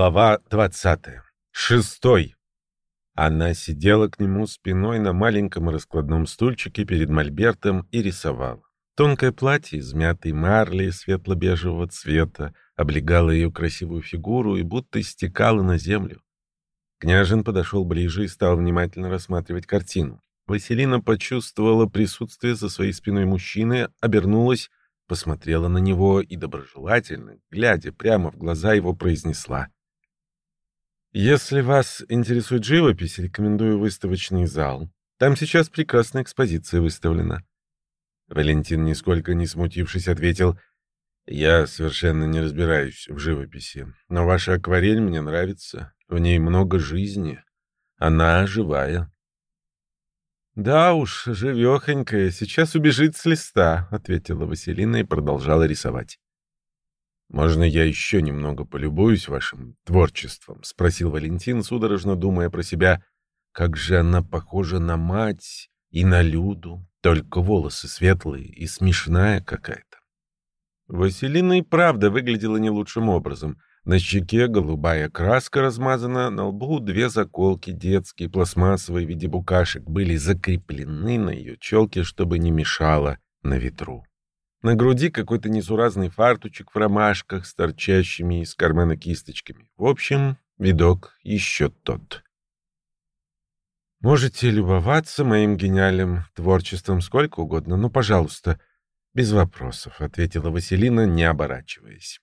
Глава 20. Шестой. Она сидела к нему спиной на маленьком раскладном стульчике перед мольбертом и рисовала. Тонкое платье из мятой марли светло-бежевого цвета облегало ее красивую фигуру и будто стекало на землю. Княжин подошел ближе и стал внимательно рассматривать картину. Василина почувствовала присутствие за своей спиной мужчины, обернулась посмотрела на него и доброжелательно, глядя прямо в глаза его, произнесла. «Если вас интересует живопись, рекомендую выставочный зал. Там сейчас прекрасная экспозиция выставлена». Валентин, нисколько не смутившись, ответил, «Я совершенно не разбираюсь в живописи, но ваша акварель мне нравится, в ней много жизни, она живая». «Да уж, живехонькая, сейчас убежит с листа», — ответила Василина и продолжала рисовать. «Можно я еще немного полюбуюсь вашим творчеством?» — спросил Валентин, судорожно думая про себя. «Как же она похожа на мать и на Люду, только волосы светлые и смешная какая-то». Василина и правда выглядела не лучшим образом — на щеке голубая краска размазана, на лбу две заколки детские, пластмассовые в виде букашек, были закреплены на ее челке, чтобы не мешало на ветру. На груди какой-то несуразный фартучек в ромашках с торчащими из кармана кисточками. В общем, видок еще тот. Можете любоваться моим гениальным творчеством сколько угодно, но, пожалуйста, без вопросов, — ответила Василина, не оборачиваясь.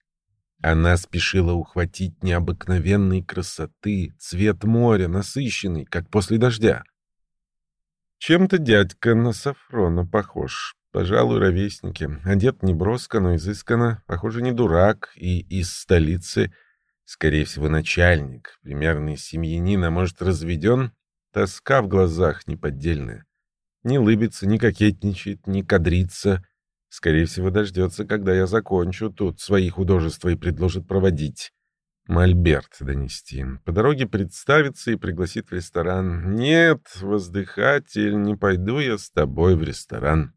Она спешила ухватить необыкновенной красоты, цвет моря, насыщенный, как после дождя. Чем-то дядька на Сафрона похож. Пожалуй, ровесники. Одет не броско, но изысканно. Похоже, не дурак. И из столицы, скорее всего, начальник. Примерный семьянин, а может, разведен. Тоска в глазах неподдельная. Не лыбится, не кокетничает, не кадрится — Скорее всего, дождется, когда я закончу тут свои художества и предложит проводить. Мольберт донести. По дороге представится и пригласит в ресторан. Нет, воздыхатель, не пойду я с тобой в ресторан.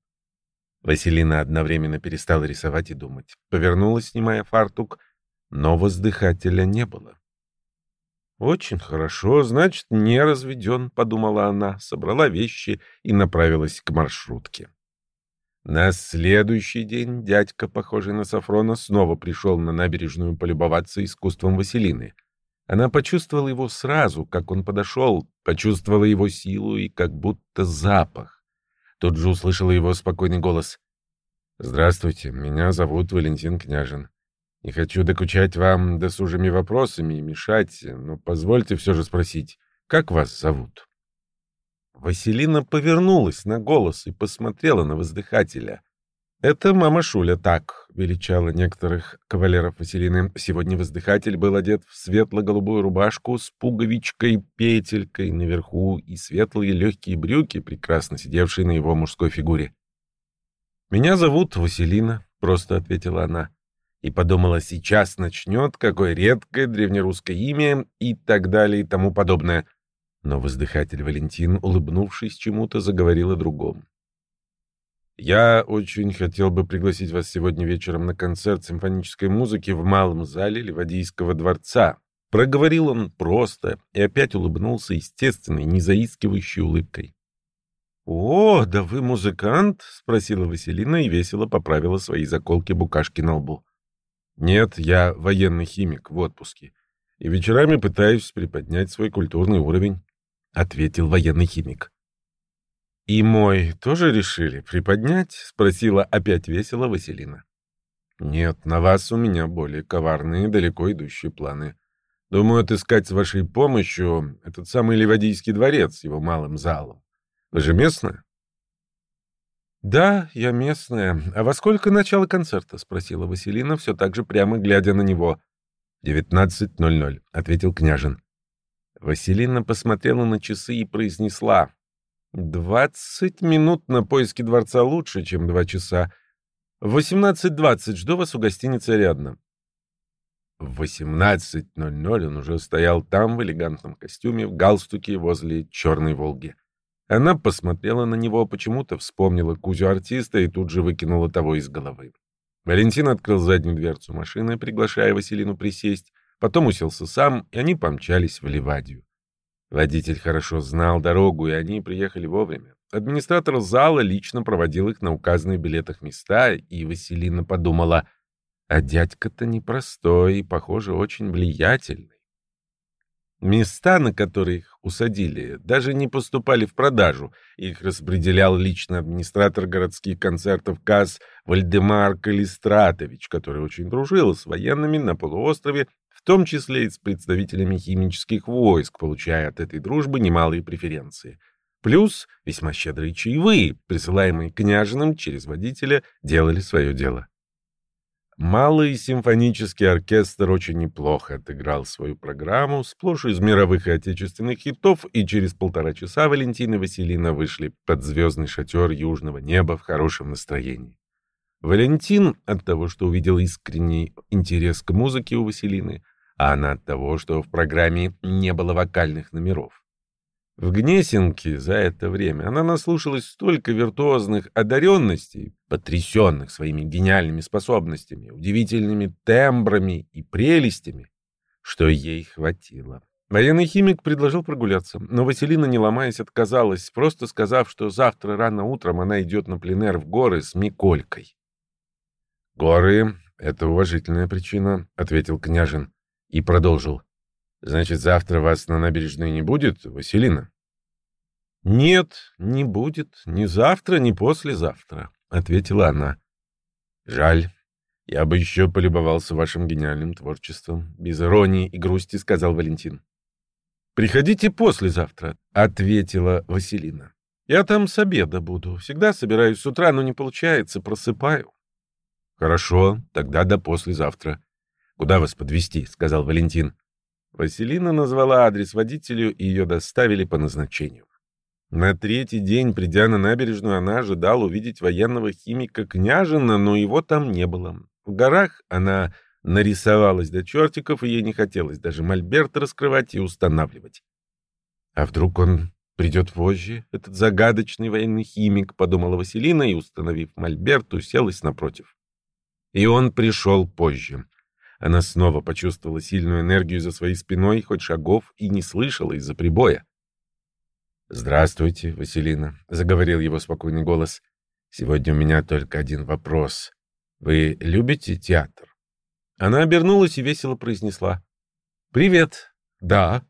Василина одновременно перестала рисовать и думать. Повернулась, снимая фартук, но воздыхателя не было. «Очень хорошо, значит, не разведен», — подумала она, собрала вещи и направилась к маршрутке. На следующий день дядька, похожий на Сафрона, снова пришел на набережную полюбоваться искусством Василины. Она почувствовала его сразу, как он подошел, почувствовала его силу и как будто запах. Тут же услышала его спокойный голос. «Здравствуйте, меня зовут Валентин Княжин. Не хочу докучать вам досужими вопросами и мешать, но позвольте все же спросить, как вас зовут?» Василина повернулась на голос и посмотрела на воздыхателя. «Это мама Шуля так», — величала некоторых кавалеров Василины. Сегодня воздыхатель был одет в светло-голубую рубашку с пуговичкой-петелькой наверху и светлые легкие брюки, прекрасно сидевшие на его мужской фигуре. «Меня зовут Василина», — просто ответила она. И подумала, сейчас начнет, какое редкое древнерусское имя и так далее и тому подобное — но воздыхатель Валентин, улыбнувшись чему-то, заговорил о другом. «Я очень хотел бы пригласить вас сегодня вечером на концерт симфонической музыки в малом зале Ливадийского дворца». Проговорил он просто и опять улыбнулся естественной, незаискивающей улыбкой. «О, да вы музыкант?» — спросила Василина и весело поправила свои заколки-букашки на лбу. «Нет, я военный химик в отпуске, и вечерами пытаюсь приподнять свой культурный уровень». — ответил военный химик. «И мой тоже решили приподнять?» — спросила опять весело Василина. «Нет, на вас у меня более коварные, далеко идущие планы. Думаю отыскать с вашей помощью этот самый Ливадийский дворец с его малым залом. Вы же местная?» «Да, я местная. А во сколько начало концерта?» — спросила Василина, все так же прямо глядя на него. «Девятнадцать ноль ноль», — ответил княжин. Василина посмотрела на часы и произнесла. «Двадцать минут на поиски дворца лучше, чем два часа. Восемнадцать двадцать жду вас у гостиницы рядом». В восемнадцать ноль ноль он уже стоял там в элегантном костюме, в галстуке возле черной «Волги». Она посмотрела на него, почему-то вспомнила Кузю артиста и тут же выкинула того из головы. Валентин открыл заднюю дверцу машины, приглашая Василину присесть, потом уселся сам, и они помчались в Ливадию. Водитель хорошо знал дорогу, и они приехали вовремя. Администратор зала лично проводил их на указанные билетах места, и Василина подумала, а дядька-то непростой и, похоже, очень влиятельный. Места, на которые их усадили, даже не поступали в продажу. Их распределял лично администратор городских концертов КАС Вальдемар Калистратович, который очень дружил с военными на полуострове, в том числе и с представителями химических войск, получая от этой дружбы немалые преференции. Плюс весьма щедрые чаевые, присылаемые княжиным через водителя, делали свое дело. Малый симфонический оркестр очень неплохо отыграл свою программу, сплошь из мировых и отечественных хитов, и через полтора часа Валентина и Василина вышли под звездный шатер южного неба в хорошем настроении. Валентин от того, что увидел искренний интерес к музыке у Василины, а она от того, что в программе не было вокальных номеров. В Гнесинке за это время она наслушалась столько виртуозных одаренностей, потрясенных своими гениальными способностями, удивительными тембрами и прелестями, что ей хватило. Военный химик предложил прогуляться, но Василина, не ломаясь, отказалась, просто сказав, что завтра рано утром она идет на пленэр в горы с Миколькой. «Горы — это уважительная причина», — ответил княжин и продолжил. Значит, завтра вас на набережной не будет, Василина? Нет, не будет ни завтра, ни послезавтра, ответила она. Жаль. Я бы еще полюбовался вашим гениальным творчеством, без иронии и грусти сказал Валентин. Приходите послезавтра, ответила Василина. Я там с обеда буду. Всегда собираюсь с утра, но не получается, просыпаю. Хорошо, тогда до послезавтра. Куда вас подвести? сказал Валентин. Василина назвала адрес водителю, и ее доставили по назначению. На третий день, придя на набережную, она ожидала увидеть военного химика Княжина, но его там не было. В горах она нарисовалась до чертиков, и ей не хотелось даже мольберт раскрывать и устанавливать. А вдруг он придет позже, этот загадочный военный химик, подумала Василина и, установив мольберт, уселась напротив. И он пришел позже. Она снова почувствовала сильную энергию за своей спиной, хоть шагов и не слышала из-за прибоя. «Здравствуйте, Василина», — заговорил его спокойный голос. «Сегодня у меня только один вопрос. Вы любите театр?» Она обернулась и весело произнесла. «Привет. Да».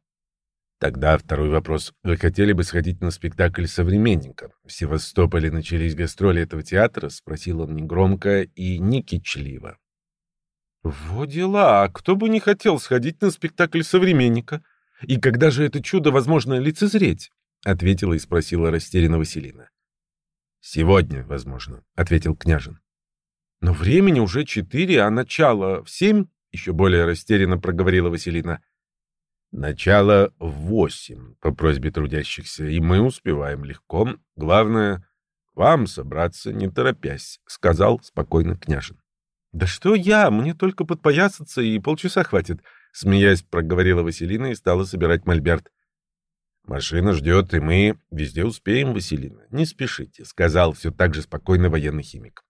Тогда второй вопрос. Вы хотели бы сходить на спектакль современника? В Севастополе начались гастроли этого театра? Спросил он негромко и не кичливо. Во дела, а кто бы не хотел сходить на спектакль современника? И когда же это чудо возможно лицезреть? Ответила и спросила растерянно Василина. Сегодня, возможно, ответил княжин. Но времени уже четыре, а начало в семь, еще более растерянно проговорила Василина. Начало в восемь, по просьбе трудящихся, и мы успеваем легко. Главное, вам собраться не торопясь, сказал спокойно княжин. «Да что я? Мне только подпоясаться, и полчаса хватит», — смеясь проговорила Василина и стала собирать мольберт. «Машина ждет, и мы везде успеем, Василина. Не спешите», — сказал все так же спокойно военный химик.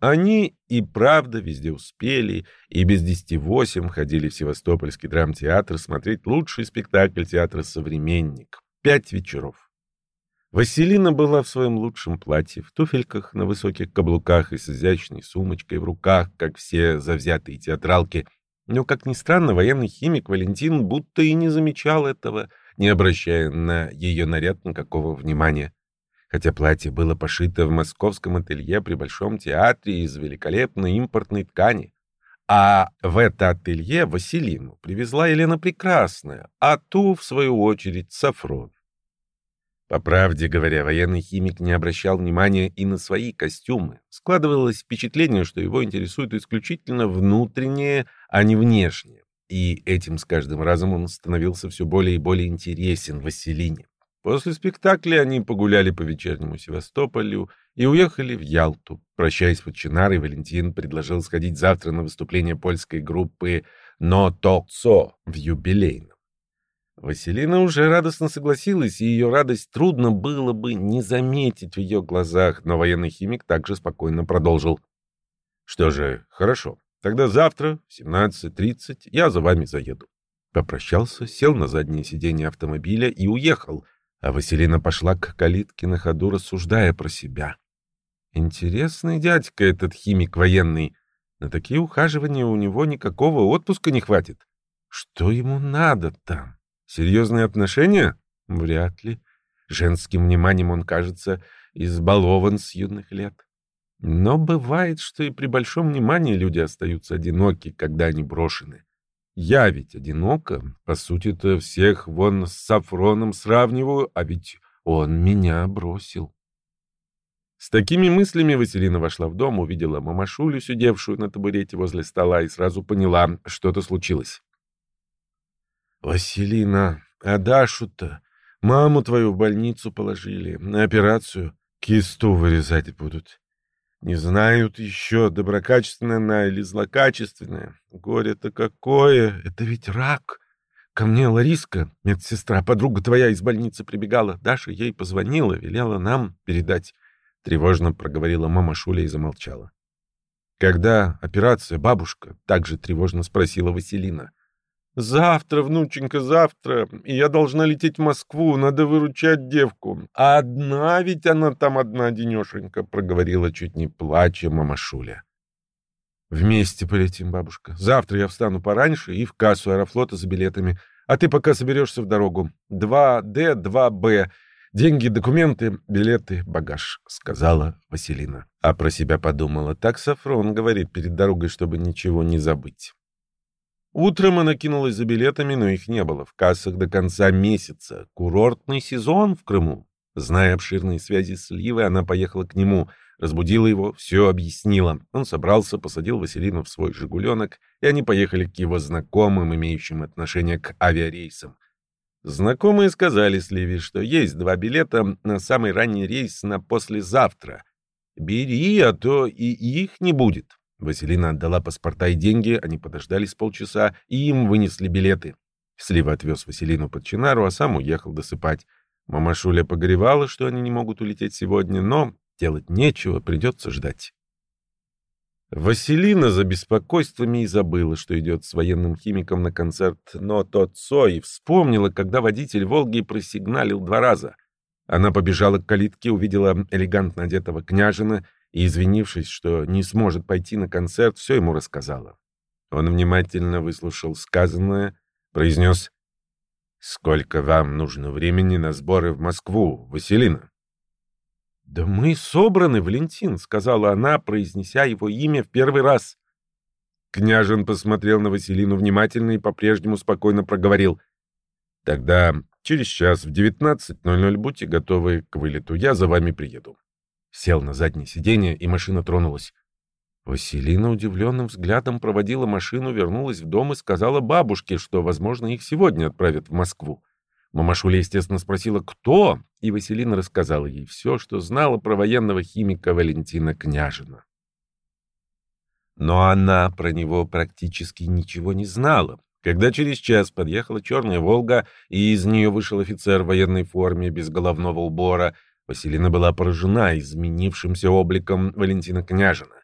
Они и правда везде успели, и без десяти восемь ходили в Севастопольский драмтеатр смотреть лучший спектакль театра «Современник». Пять вечеров. Василина была в своем лучшем платье, в туфельках на высоких каблуках и с изящной сумочкой в руках, как все завзятые театралки. Но, как ни странно, военный химик Валентин будто и не замечал этого, не обращая на ее наряд никакого внимания. Хотя платье было пошито в московском ателье при Большом театре из великолепной импортной ткани. А в это ателье Василину привезла Елена Прекрасная, а ту, в свою очередь, Сафрон. По правде говоря, военный химик не обращал внимания и на свои костюмы. Складывалось впечатление, что его интересует исключительно внутреннее, а не внешнее. И этим с каждым разом он становился все более и более интересен Василине. После спектакля они погуляли по вечернему Севастополю и уехали в Ялту. Прощаясь с Чинарой, Валентин предложил сходить завтра на выступление польской группы «Но Токцо» в юбилейном. Василина уже радостно согласилась, и ее радость трудно было бы не заметить в ее глазах, но военный химик также спокойно продолжил. «Что же, хорошо. Тогда завтра в 17.30 я за вами заеду. Попрощался, сел на заднее сиденье автомобиля и уехал, а Василина пошла к калитке на ходу, рассуждая про себя. Интересный дядька этот химик военный. На такие ухаживания у него никакого отпуска не хватит. Что ему надо там? Серьезные отношения? Вряд ли. Женским вниманием он, кажется, избалован с юных лет. Но бывает, что и при большом внимании люди остаются одиноки, когда они брошены. Я ведь одинока, по сути-то всех вон с Сафроном сравниваю, а ведь он меня бросил. С такими мыслями Василина вошла в дом, увидела мамашулю, сидевшую на табурете возле стола, и сразу поняла, что-то случилось. «Василина, а Дашу-то, маму твою в больницу положили, на операцию, кисту вырезать будут. Не знают еще, доброкачественная она или злокачественная. Горе-то какое! Это ведь рак. Ко мне Лариска, медсестра, подруга твоя из больницы прибегала. Даша ей позвонила, велела нам передать. Тревожно проговорила мама Шуля и замолчала. Когда операция, бабушка? Также тревожно спросила Василина. Завтра, внученька, завтра. И я должна лететь в Москву, надо выручать девку. А одна ведь она там одна денешенька, проговорила чуть не плача мамашуля. Вместе полетим, бабушка. Завтра я встану пораньше и в кассу аэрофлота за билетами. А ты пока соберешься в дорогу. 2Д, 2Б. Деньги, документы, билеты, багаж, сказала Василина. А про себя подумала. Так Сафрон говорит перед дорогой, чтобы ничего не забыть. Утром она кинулась за билетами, но их не было в кассах до конца месяца. Курортный сезон в Крыму. Зная обширные связи с Ливой, она поехала к нему, разбудила его, все объяснила. Он собрался, посадил Василину в свой «Жигуленок», и они поехали к его знакомым, имеющим отношение к авиарейсам. Знакомые сказали Сливе, что есть два билета на самый ранний рейс на послезавтра. «Бери, а то и их не будет». Василина отдала паспорта и деньги, они подождали с полчаса, и им вынесли билеты. Слива отвез Василину под Чинару, а сам уехал досыпать. Мама Шуля погоревала, что они не могут улететь сегодня, но делать нечего, придется ждать. Василина за беспокойствами и забыла, что идет с военным химиком на концерт «Но тот Цой» вспомнила, когда водитель «Волги» просигналил два раза. Она побежала к калитке, увидела элегантно одетого княжина и, извинившись, что не сможет пойти на концерт, все ему рассказала. Он внимательно выслушал сказанное, произнес «Сколько вам нужно времени на сборы в Москву, Василина?» «Да мы собраны, Валентин», — сказала она, произнеся его имя в первый раз. Княжин посмотрел на Василину внимательно и по-прежнему спокойно проговорил. «Тогда через час в 19.00 будьте готовы к вылету. Я за вами приеду». Сел на заднее сиденье, и машина тронулась. Василина удивленным взглядом проводила машину, вернулась в дом и сказала бабушке, что, возможно, их сегодня отправят в Москву. Мамашуля, естественно, спросила, кто, и Василина рассказала ей все, что знала про военного химика Валентина Княжина. Но она про него практически ничего не знала. Когда через час подъехала черная «Волга», и из нее вышел офицер в военной форме без головного убора — Василина была поражена изменившимся обликом Валентина Княжина.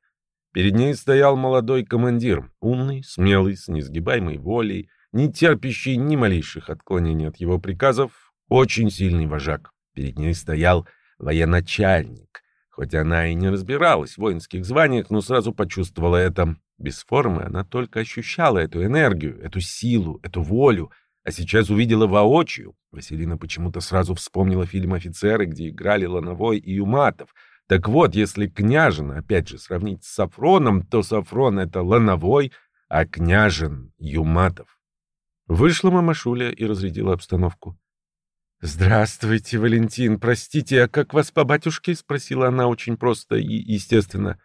Перед ней стоял молодой командир, умный, смелый, с несгибаемой волей, не терпящий ни малейших отклонений от его приказов, очень сильный вожак. Перед ней стоял военачальник. Хоть она и не разбиралась в воинских званиях, но сразу почувствовала это. Без формы она только ощущала эту энергию, эту силу, эту волю — а сейчас увидела воочию. Василина почему-то сразу вспомнила фильм «Офицеры», где играли Лановой и Юматов. Так вот, если Княжин, опять же, сравнить с Сафроном, то Сафрон — это Лановой, а Княжин — Юматов. Вышла мама Шуля и разрядила обстановку. «Здравствуйте, Валентин. Простите, а как вас по батюшке?» — спросила она очень просто и естественно.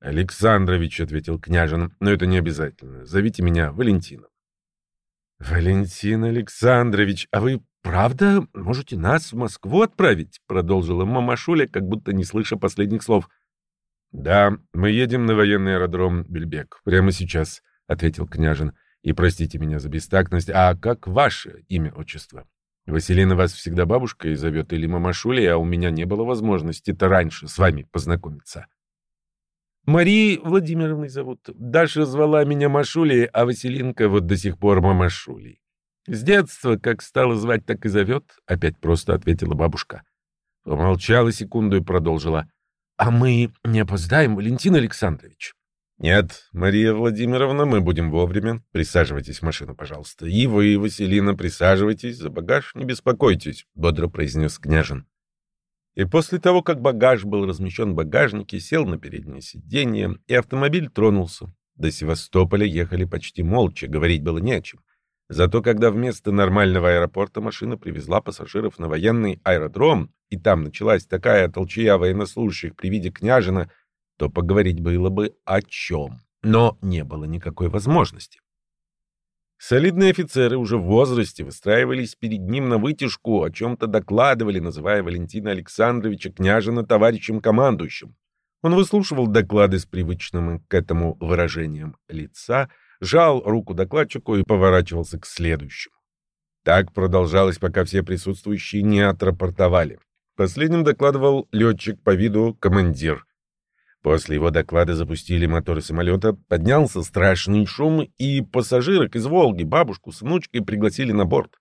«Александрович», — ответил Княжин, — «но это не обязательно. Зовите меня Валентином». «Валентин Александрович, а вы правда можете нас в Москву отправить?» — продолжила мамашуля, как будто не слыша последних слов. «Да, мы едем на военный аэродром Бельбек. Прямо сейчас», — ответил княжин. «И простите меня за бестактность. А как ваше имя, отчество?» «Василина вас всегда бабушкой зовет или мамашулей, а у меня не было возможности-то раньше с вами познакомиться». Марии Владимировной зовут. Даша звала меня Машулей, а Василинка вот до сих пор Мамашулей. С детства, как стала звать, так и зовет, — опять просто ответила бабушка. Помолчала секунду и продолжила. — А мы не опоздаем, Валентин Александрович? — Нет, Мария Владимировна, мы будем вовремя. Присаживайтесь в машину, пожалуйста. И вы, Василина, присаживайтесь. За багаж не беспокойтесь, — бодро произнес княжин. И после того, как багаж был размещен в багажнике, сел на переднее сиденье, и автомобиль тронулся. До Севастополя ехали почти молча, говорить было не о чем. Зато когда вместо нормального аэропорта машина привезла пассажиров на военный аэродром, и там началась такая толчая военнослужащих при виде княжина, то поговорить было бы о чем. Но не было никакой возможности. Солидные офицеры уже в возрасте выстраивались перед ним на вытяжку, о чем-то докладывали, называя Валентина Александровича княжина товарищем командующим. Он выслушивал доклады с привычным к этому выражением лица, жал руку докладчику и поворачивался к следующему. Так продолжалось, пока все присутствующие не отрапортовали. Последним докладывал летчик по виду командир. После его доклада запустили моторы самолета, поднялся страшный шум, и пассажирок из «Волги» бабушку с внучкой пригласили на борт.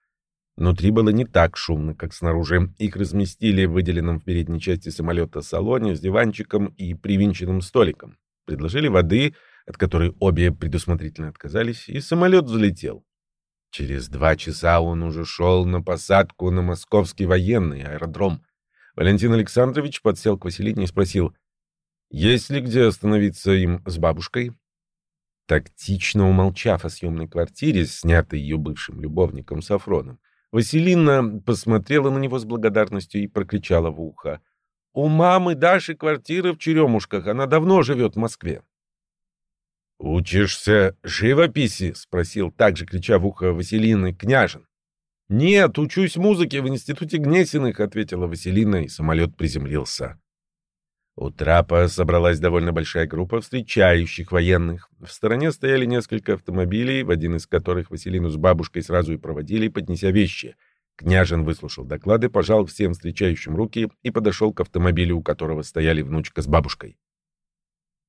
Внутри было не так шумно, как снаружи. Их разместили в выделенном в передней части самолета салоне с диванчиком и привинченным столиком. Предложили воды, от которой обе предусмотрительно отказались, и самолет взлетел. Через два часа он уже шел на посадку на московский военный аэродром. Валентин Александрович подсел к Василине и спросил, есть ли где остановиться им с бабушкой? Тактично умолчав о съемной квартире, снятой ее бывшим любовником Сафроном, Василина посмотрела на него с благодарностью и прокричала в ухо. «У мамы Даши квартира в Черемушках, она давно живет в Москве». «Учишься живописи?» — спросил, также крича в ухо Василины, княжин. «Нет, учусь музыке в институте Гнесиных», — ответила Василина, и самолет приземлился. У трапа собралась довольно большая группа встречающих военных. В стороне стояли несколько автомобилей, в один из которых Василину с бабушкой сразу и проводили, поднеся вещи. Княжин выслушал доклады, пожал всем встречающим руки и подошел к автомобилю, у которого стояли внучка с бабушкой.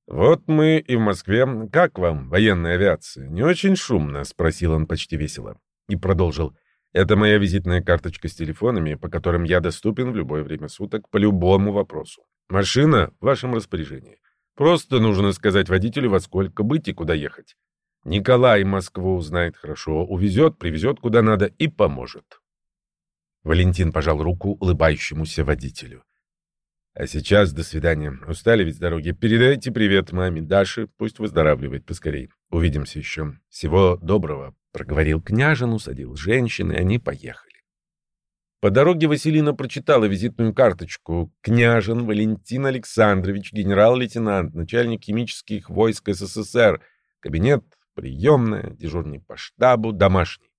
«Вот мы и в Москве. Как вам военная авиация? Не очень шумно?» — спросил он почти весело. И продолжил. «Это моя визитная карточка с телефонами, по которым я доступен в любое время суток по любому вопросу. Машина в вашем распоряжении. Просто нужно сказать водителю, во сколько быть и куда ехать. Николай Москву знает хорошо, увезет, привезет куда надо и поможет. Валентин пожал руку улыбающемуся водителю. А сейчас до свидания. Устали ведь с дороги. Передайте привет маме Даше, пусть выздоравливает поскорей. Увидимся еще. Всего доброго, проговорил княжин, усадил женщин, и они поехали. По дороге Василина прочитала визитную карточку. Княжин Валентин Александрович, генерал-лейтенант, начальник химических войск СССР. Кабинет, приемная, дежурный по штабу, домашний.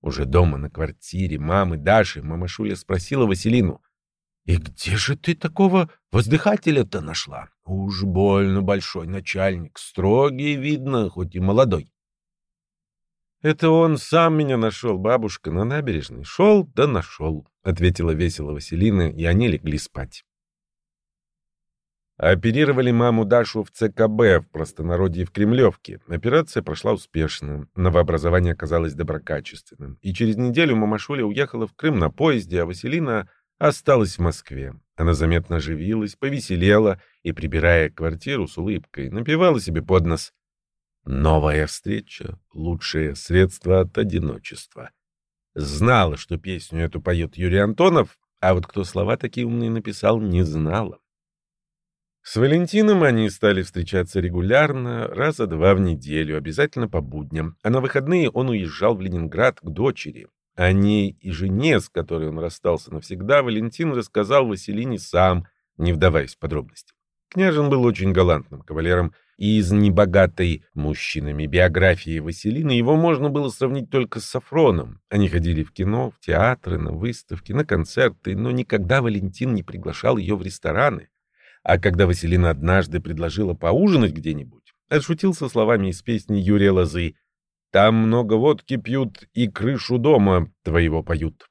Уже дома на квартире мамы Даши мамашуля спросила Василину. «И где же ты такого воздыхателя-то нашла? Уж больно большой начальник, строгий, видно, хоть и молодой». «Это он сам меня нашел, бабушка, на набережной. Шел, да нашел», — ответила весело Василина, и они легли спать. Оперировали маму Дашу в ЦКБ, в простонародье в Кремлевке. Операция прошла успешно, новообразование оказалось доброкачественным. И через неделю мамашуля уехала в Крым на поезде, а Василина осталась в Москве. Она заметно оживилась, повеселела и, прибирая квартиру с улыбкой, напевала себе под нос Новая встреча — лучшее средство от одиночества. Знала, что песню эту поет Юрий Антонов, а вот кто слова такие умные написал, не знала. С Валентином они стали встречаться регулярно, раза два в неделю, обязательно по будням, а на выходные он уезжал в Ленинград к дочери. О ней и жене, с которой он расстался навсегда, Валентин рассказал Василине сам, не вдаваясь в подробности. Княжин был очень галантным кавалером, из небогатой мужчинами биографии Василины его можно было сравнить только с Сафроном. Они ходили в кино, в театры, на выставки, на концерты, но никогда Валентин не приглашал ее в рестораны. А когда Василина однажды предложила поужинать где-нибудь, отшутился словами из песни Юрия Лозы «Там много водки пьют и крышу дома твоего поют».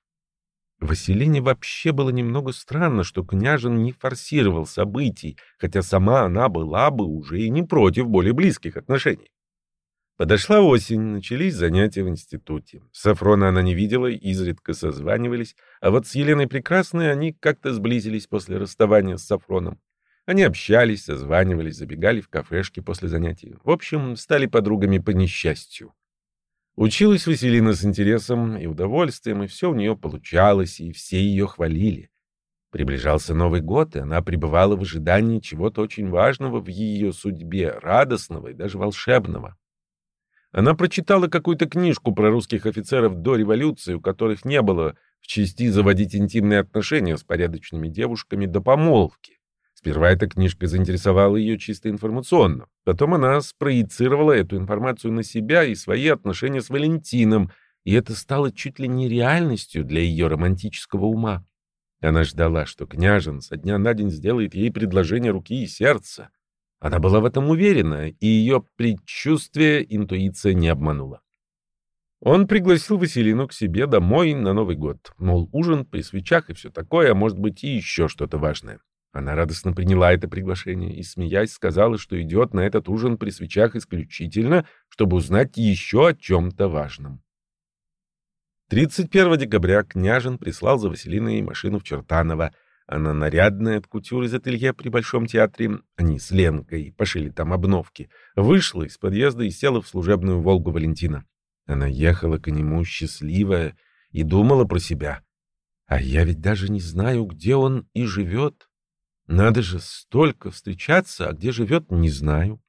Василине вообще было немного странно, что княжин не форсировал событий, хотя сама она была бы уже и не против более близких отношений. Подошла осень, начались занятия в институте. Сафрона она не видела, изредка созванивались, а вот с Еленой Прекрасной они как-то сблизились после расставания с Сафроном. Они общались, созванивались, забегали в кафешки после занятий. В общем, стали подругами по несчастью. Училась Василина с интересом и удовольствием, и все у нее получалось, и все ее хвалили. Приближался Новый год, и она пребывала в ожидании чего-то очень важного в ее судьбе, радостного и даже волшебного. Она прочитала какую-то книжку про русских офицеров до революции, у которых не было в части заводить интимные отношения с порядочными девушками до помолвки. Сперва эта книжка заинтересовала ее чисто информационно. Потом она спроецировала эту информацию на себя и свои отношения с Валентином, и это стало чуть ли не реальностью для ее романтического ума. Она ждала, что княжен со дня на день сделает ей предложение руки и сердца. Она была в этом уверена, и ее предчувствие интуиция не обманула. Он пригласил Василину к себе домой на Новый год. Мол, ужин при свечах и все такое, а может быть и еще что-то важное. Она радостно приняла это приглашение и, смеясь, сказала, что идет на этот ужин при свечах исключительно, чтобы узнать еще о чем-то важном. 31 декабря княжин прислал за Василиной машину в Чертаново. Она нарядная от кутюр из ателье при Большом театре. Они с Ленкой пошили там обновки. Вышла из подъезда и села в служебную «Волгу» Валентина. Она ехала к нему счастливая и думала про себя. А я ведь даже не знаю, где он и живет. Надо же столько встречаться, а где живет, не знаю.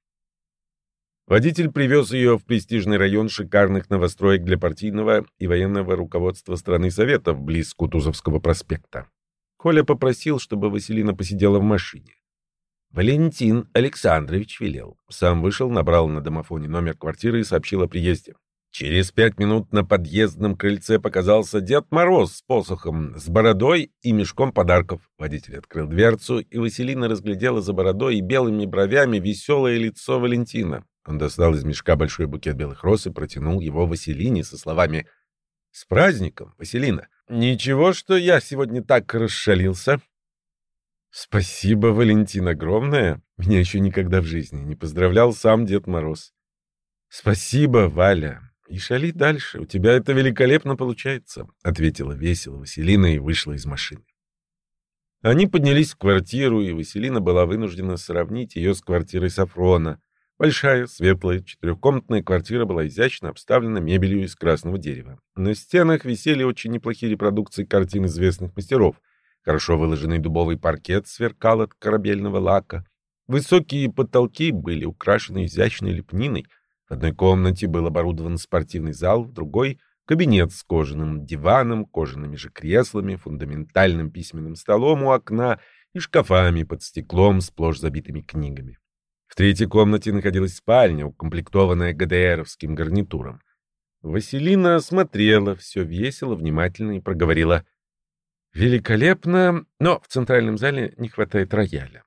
Водитель привез ее в престижный район шикарных новостроек для партийного и военного руководства страны Советов близ Кутузовского проспекта. Коля попросил, чтобы Василина посидела в машине. Валентин Александрович велел. Сам вышел, набрал на домофоне номер квартиры и сообщил о приезде. Через пять минут на подъездном крыльце показался Дед Мороз с посохом, с бородой и мешком подарков. Водитель открыл дверцу, и Василина разглядела за бородой и белыми бровями веселое лицо Валентина. Он достал из мешка большой букет белых роз и протянул его Василине со словами «С праздником, Василина! Ничего, что я сегодня так расшалился!» «Спасибо, Валентин, огромное! Меня еще никогда в жизни не поздравлял сам Дед Мороз!» «Спасибо, Валя!» «И шали дальше, у тебя это великолепно получается», — ответила весело Василина и вышла из машины. Они поднялись в квартиру, и Василина была вынуждена сравнить ее с квартирой Сафрона. Большая, светлая, четырехкомнатная квартира была изящно обставлена мебелью из красного дерева. На стенах висели очень неплохие репродукции картин известных мастеров. Хорошо выложенный дубовый паркет сверкал от корабельного лака. Высокие потолки были украшены изящной лепниной — в одной комнате был оборудован спортивный зал, в другой — кабинет с кожаным диваном, кожаными же креслами, фундаментальным письменным столом у окна и шкафами под стеклом, сплошь забитыми книгами. В третьей комнате находилась спальня, укомплектованная ГДРовским гарнитуром. Василина осмотрела все весело, внимательно и проговорила. «Великолепно, но в центральном зале не хватает рояля».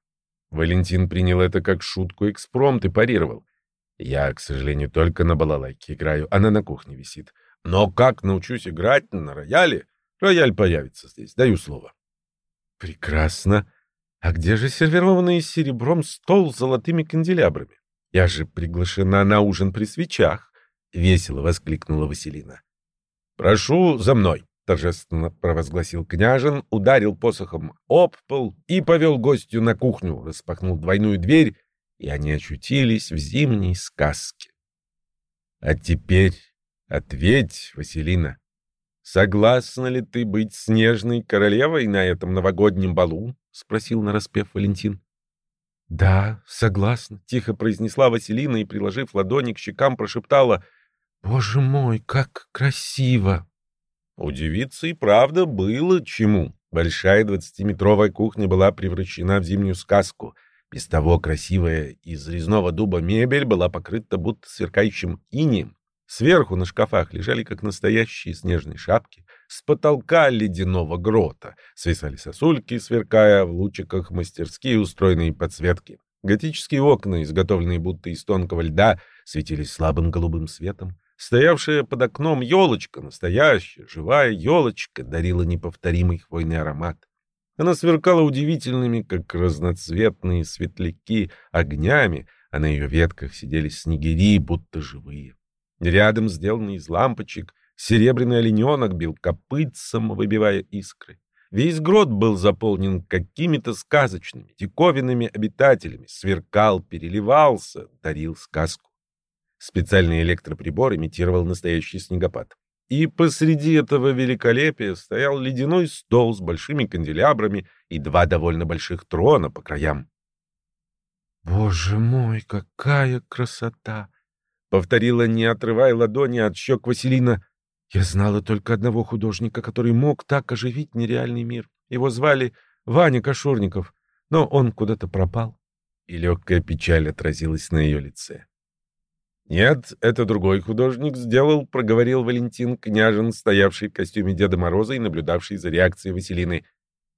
Валентин принял это как шутку экспромт и парировал. Я, к сожалению, только на балалайке играю, она на кухне висит. Но как научусь играть на рояле? Рояль появится здесь, даю слово. Прекрасно. А где же сервированный серебром стол с золотыми канделябрами? Я же приглашена на ужин при свечах, — весело воскликнула Василина. Прошу за мной, — торжественно провозгласил княжин, ударил посохом об пол и повел гостю на кухню, распахнул двойную дверь и они очутились в зимней сказке. А теперь ответь, Василина, согласна ли ты быть снежной королевой на этом новогоднем балу? — спросил нараспев Валентин. — Да, согласна, — тихо произнесла Василина и, приложив ладони к щекам, прошептала. — Боже мой, как красиво! Удивиться и правда было чему. Большая двадцатиметровая кухня была превращена в зимнюю сказку — без того красивая из резного дуба мебель была покрыта будто сверкающим инеем. Сверху на шкафах лежали как настоящие снежные шапки. С потолка ледяного грота свисали сосульки, сверкая в лучиках мастерские устроенные подсветки. Готические окна, изготовленные будто из тонкого льда, светились слабым голубым светом. Стоявшая под окном елочка, настоящая, живая елочка, дарила неповторимый хвойный аромат. Она сверкала удивительными, как разноцветные светляки, огнями, а на ее ветках сидели снегири, будто живые. Рядом, сделанный из лампочек, серебряный олененок бил копытцем, выбивая искры. Весь грот был заполнен какими-то сказочными, диковинными обитателями, сверкал, переливался, дарил сказку. Специальный электроприбор имитировал настоящий снегопад. И посреди этого великолепия стоял ледяной стол с большими канделябрами и два довольно больших трона по краям. «Боже мой, какая красота!» — повторила, не отрывая ладони от щек Василина. «Я знала только одного художника, который мог так оживить нереальный мир. Его звали Ваня Кошурников, но он куда-то пропал». И легкая печаль отразилась на ее лице. «Нет, это другой художник сделал», — проговорил Валентин Княжин, стоявший в костюме Деда Мороза и наблюдавший за реакцией Василины.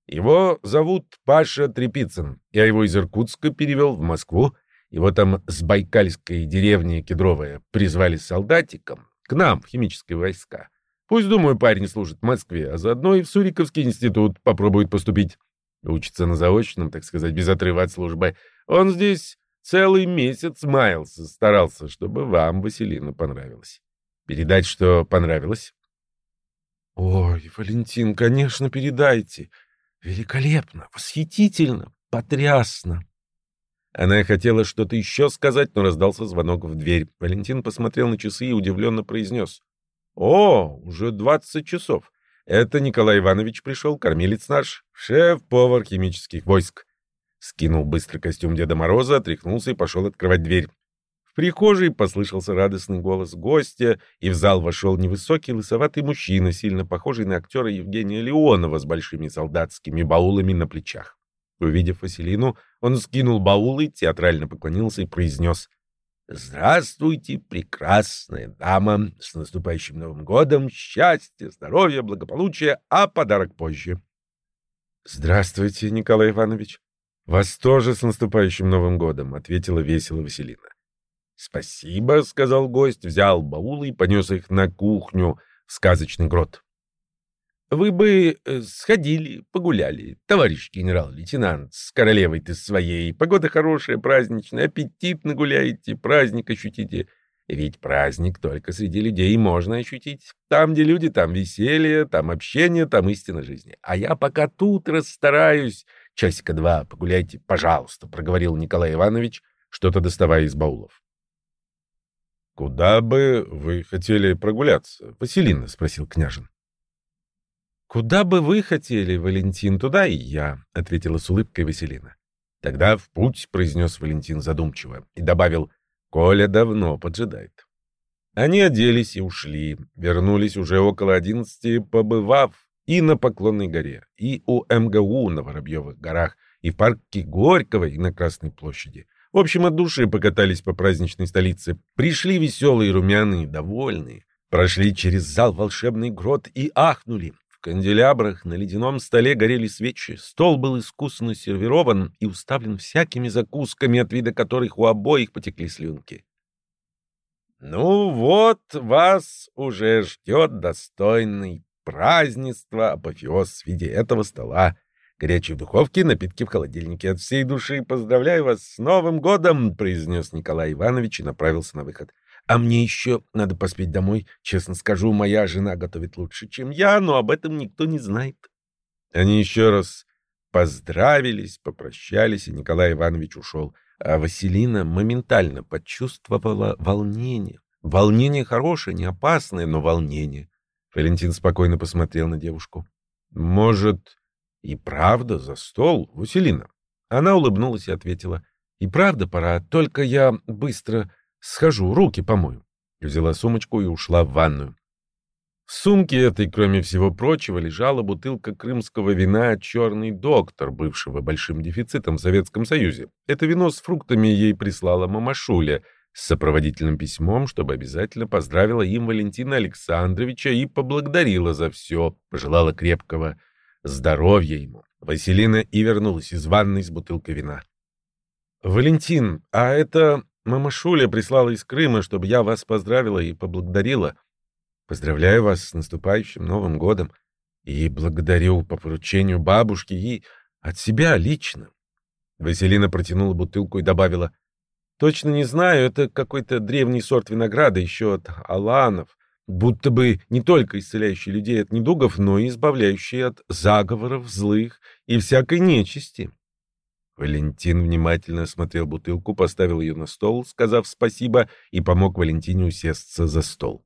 «Его зовут Паша Трепицын. Я его из Иркутска перевел в Москву. Его там с байкальской деревни Кедровая призвали солдатиком к нам в химические войска. Пусть, думаю, парень служит в Москве, а заодно и в Суриковский институт попробует поступить. Учится на заочном, так сказать, без отрыва от службы. Он здесь Целый месяц маялся, старался, чтобы вам, Василина, понравилось. Передать, что понравилось? Ой, Валентин, конечно, передайте. Великолепно, восхитительно, потрясно. Она хотела что-то еще сказать, но раздался звонок в дверь. Валентин посмотрел на часы и удивленно произнес. «О, уже двадцать часов. Это Николай Иванович пришел, кормилец наш, шеф-повар химических войск. Скинул быстро костюм Деда Мороза, отряхнулся и пошел открывать дверь. В прихожей послышался радостный голос гостя, и в зал вошел невысокий лысоватый мужчина, сильно похожий на актера Евгения Леонова с большими солдатскими баулами на плечах. Увидев Василину, он скинул баулы, театрально поклонился и произнес «Здравствуйте, прекрасная дама! С наступающим Новым годом! Счастья, здоровья, благополучия, а подарок позже!» «Здравствуйте, Николай Иванович!» «Вас тоже с наступающим Новым годом», — ответила весело Василина. «Спасибо», — сказал гость, взял баулы и понес их на кухню в сказочный грот. «Вы бы э, сходили, погуляли, товарищ генерал-лейтенант, с королевой ты своей. Погода хорошая, праздничная, аппетит нагуляете, праздник ощутите. Ведь праздник только среди людей можно ощутить. Там, где люди, там веселье, там общение, там истина жизни. А я пока тут расстараюсь, Часика два погуляйте, пожалуйста, — проговорил Николай Иванович, что-то доставая из баулов. — Куда бы вы хотели прогуляться, Василина? — спросил княжин. — Куда бы вы хотели, Валентин, туда и я, — ответила с улыбкой Василина. — Тогда в путь, — произнес Валентин задумчиво и добавил, — Коля давно поджидает. Они оделись и ушли, вернулись уже около одиннадцати, побывав и на Поклонной горе, и у МГУ на Воробьевых горах, и в парке Горького, и на Красной площади. В общем, от души покатались по праздничной столице. Пришли веселые, румяные, довольные. Прошли через зал волшебный грот и ахнули. В канделябрах на ледяном столе горели свечи. Стол был искусно сервирован и уставлен всякими закусками, от вида которых у обоих потекли слюнки. «Ну вот, вас уже ждет достойный празднество, апофеоз в виде этого стола. Горячие духовки, напитки в холодильнике. От всей души поздравляю вас с Новым годом, произнес Николай Иванович и направился на выход. А мне еще надо поспеть домой. Честно скажу, моя жена готовит лучше, чем я, но об этом никто не знает. Они еще раз поздравились, попрощались, и Николай Иванович ушел. А Василина моментально почувствовала волнение. Волнение хорошее, не опасное, но волнение. Валентин спокойно посмотрел на девушку. «Может, и правда за стол, Василина?» Она улыбнулась и ответила. «И правда пора, только я быстро схожу, руки помою». Взяла сумочку и ушла в ванную. В сумке этой, кроме всего прочего, лежала бутылка крымского вина «Черный доктор», бывшего большим дефицитом в Советском Союзе. Это вино с фруктами ей прислала мамашуля — с сопроводительным письмом, чтобы обязательно поздравила им Валентина Александровича и поблагодарила за все, пожелала крепкого здоровья ему. Василина и вернулась из ванной с бутылкой вина. «Валентин, а это Мама Шуля прислала из Крыма, чтобы я вас поздравила и поблагодарила. Поздравляю вас с наступающим Новым годом. И благодарю по поручению бабушки и от себя лично. Василина протянула бутылку и добавила. Точно не знаю, это какой-то древний сорт винограда, еще от аланов, будто бы не только исцеляющий людей от недугов, но и избавляющий от заговоров злых и всякой нечисти. Валентин внимательно осмотрел бутылку, поставил ее на стол, сказав спасибо, и помог Валентине усесться за стол.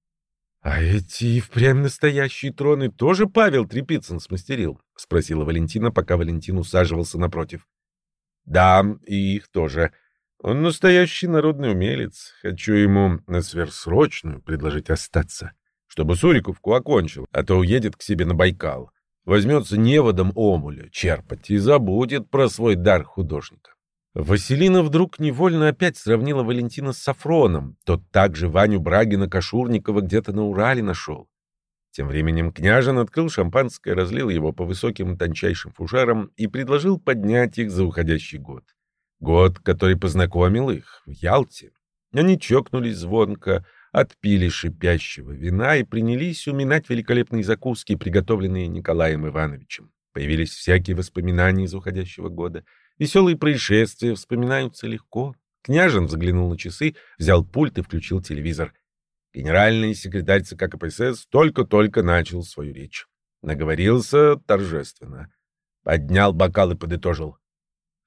— А эти и впрямь настоящие троны тоже Павел Трепицын смастерил? — спросила Валентина, пока Валентин усаживался напротив. — Да, и их тоже. Он настоящий народный умелец. Хочу ему на сверхсрочную предложить остаться, чтобы Суриковку окончил, а то уедет к себе на Байкал. Возьмется неводом омуля черпать и забудет про свой дар художника. Василина вдруг невольно опять сравнила Валентина с Сафроном. Тот также Ваню Брагина-Кашурникова где-то на Урале нашел. Тем временем княжин открыл шампанское, разлил его по высоким тончайшим фужерам и предложил поднять их за уходящий год. Год, который познакомил их в Ялте. Они чокнулись звонко, отпили шипящего вина и принялись уминать великолепные закуски, приготовленные Николаем Ивановичем. Появились всякие воспоминания из уходящего года — Веселые происшествия вспоминаются легко. Княжин взглянул на часы, взял пульт и включил телевизор. Генеральный секретарь ЦК КПСС только-только начал свою речь. Наговорился торжественно. Поднял бокал и подытожил.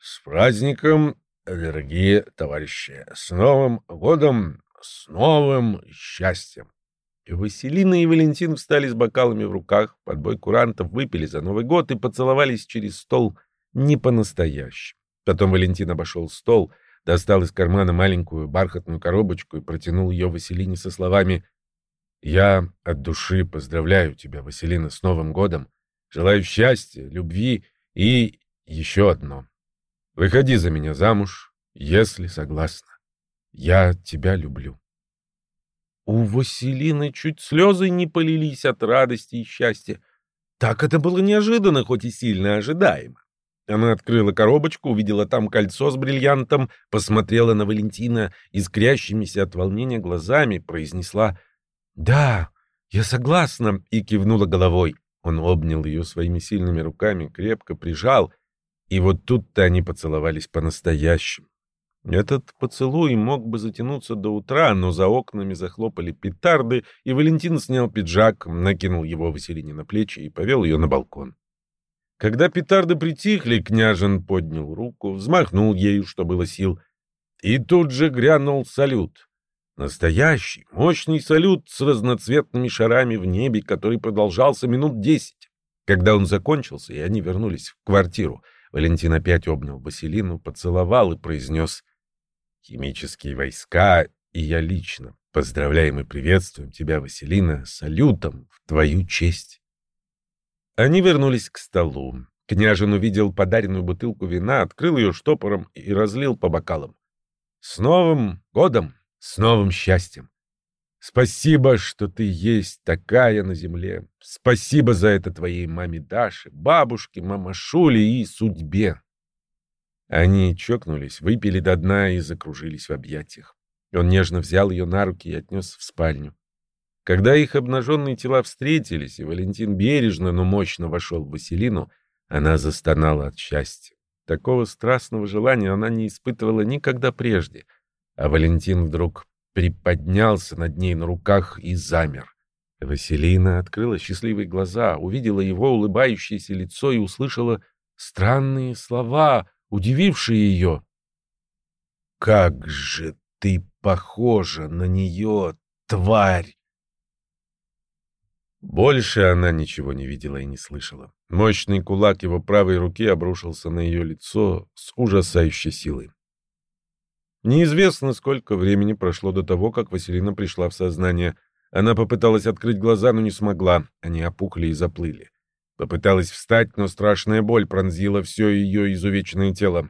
«С праздником, дорогие товарищи! С Новым годом! С новым счастьем!» И Василина и Валентин встали с бокалами в руках, под бой курантов выпили за Новый год и поцеловались через стол — не по-настоящему. Потом Валентин обошел стол, достал из кармана маленькую бархатную коробочку и протянул ее Василине со словами «Я от души поздравляю тебя, Василина, с Новым годом. Желаю счастья, любви и еще одно. Выходи за меня замуж, если согласна. Я тебя люблю». У Василины чуть слезы не полились от радости и счастья. Так это было неожиданно, хоть и сильно ожидаемо. Она открыла коробочку, увидела там кольцо с бриллиантом, посмотрела на Валентина искрящимися от волнения глазами, произнесла «Да, я согласна» и кивнула головой. Он обнял ее своими сильными руками, крепко прижал, и вот тут-то они поцеловались по-настоящему. Этот поцелуй мог бы затянуться до утра, но за окнами захлопали петарды, и Валентин снял пиджак, накинул его Василине на плечи и повел ее на балкон. Когда петарды притихли, княжин поднял руку, взмахнул ею, что было сил, и тут же грянул салют. Настоящий, мощный салют с разноцветными шарами в небе, который продолжался минут десять. Когда он закончился, и они вернулись в квартиру, Валентин опять обнял Василину, поцеловал и произнес «Химические войска, и я лично поздравляем и приветствуем тебя, Василина, салютом в твою честь». Они вернулись к столу. Княжин увидел подаренную бутылку вина, открыл ее штопором и разлил по бокалам. «С Новым годом! С новым счастьем! Спасибо, что ты есть такая на земле. Спасибо за это твоей маме Даше, бабушке, мамашуле и судьбе!» Они чокнулись, выпили до дна и закружились в объятиях. Он нежно взял ее на руки и отнес в спальню. Когда их обнаженные тела встретились, и Валентин бережно, но мощно вошел в Василину, она застонала от счастья. Такого страстного желания она не испытывала никогда прежде. А Валентин вдруг приподнялся над ней на руках и замер. Василина открыла счастливые глаза, увидела его улыбающееся лицо и услышала странные слова, удивившие ее. «Как же ты похожа на нее, тварь!» Больше она ничего не видела и не слышала. Мощный кулак его правой руки обрушился на ее лицо с ужасающей силой. Неизвестно, сколько времени прошло до того, как Василина пришла в сознание. Она попыталась открыть глаза, но не смогла. Они опухли и заплыли. Попыталась встать, но страшная боль пронзила все ее изувеченное тело.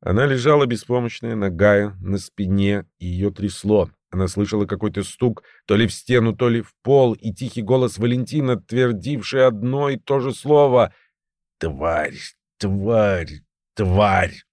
Она лежала беспомощная, ногая, на спине, и ее трясло. Она слышала какой-то стук то ли в стену, то ли в пол, и тихий голос Валентина, твердивший одно и то же слово «Тварь! Тварь! Тварь!»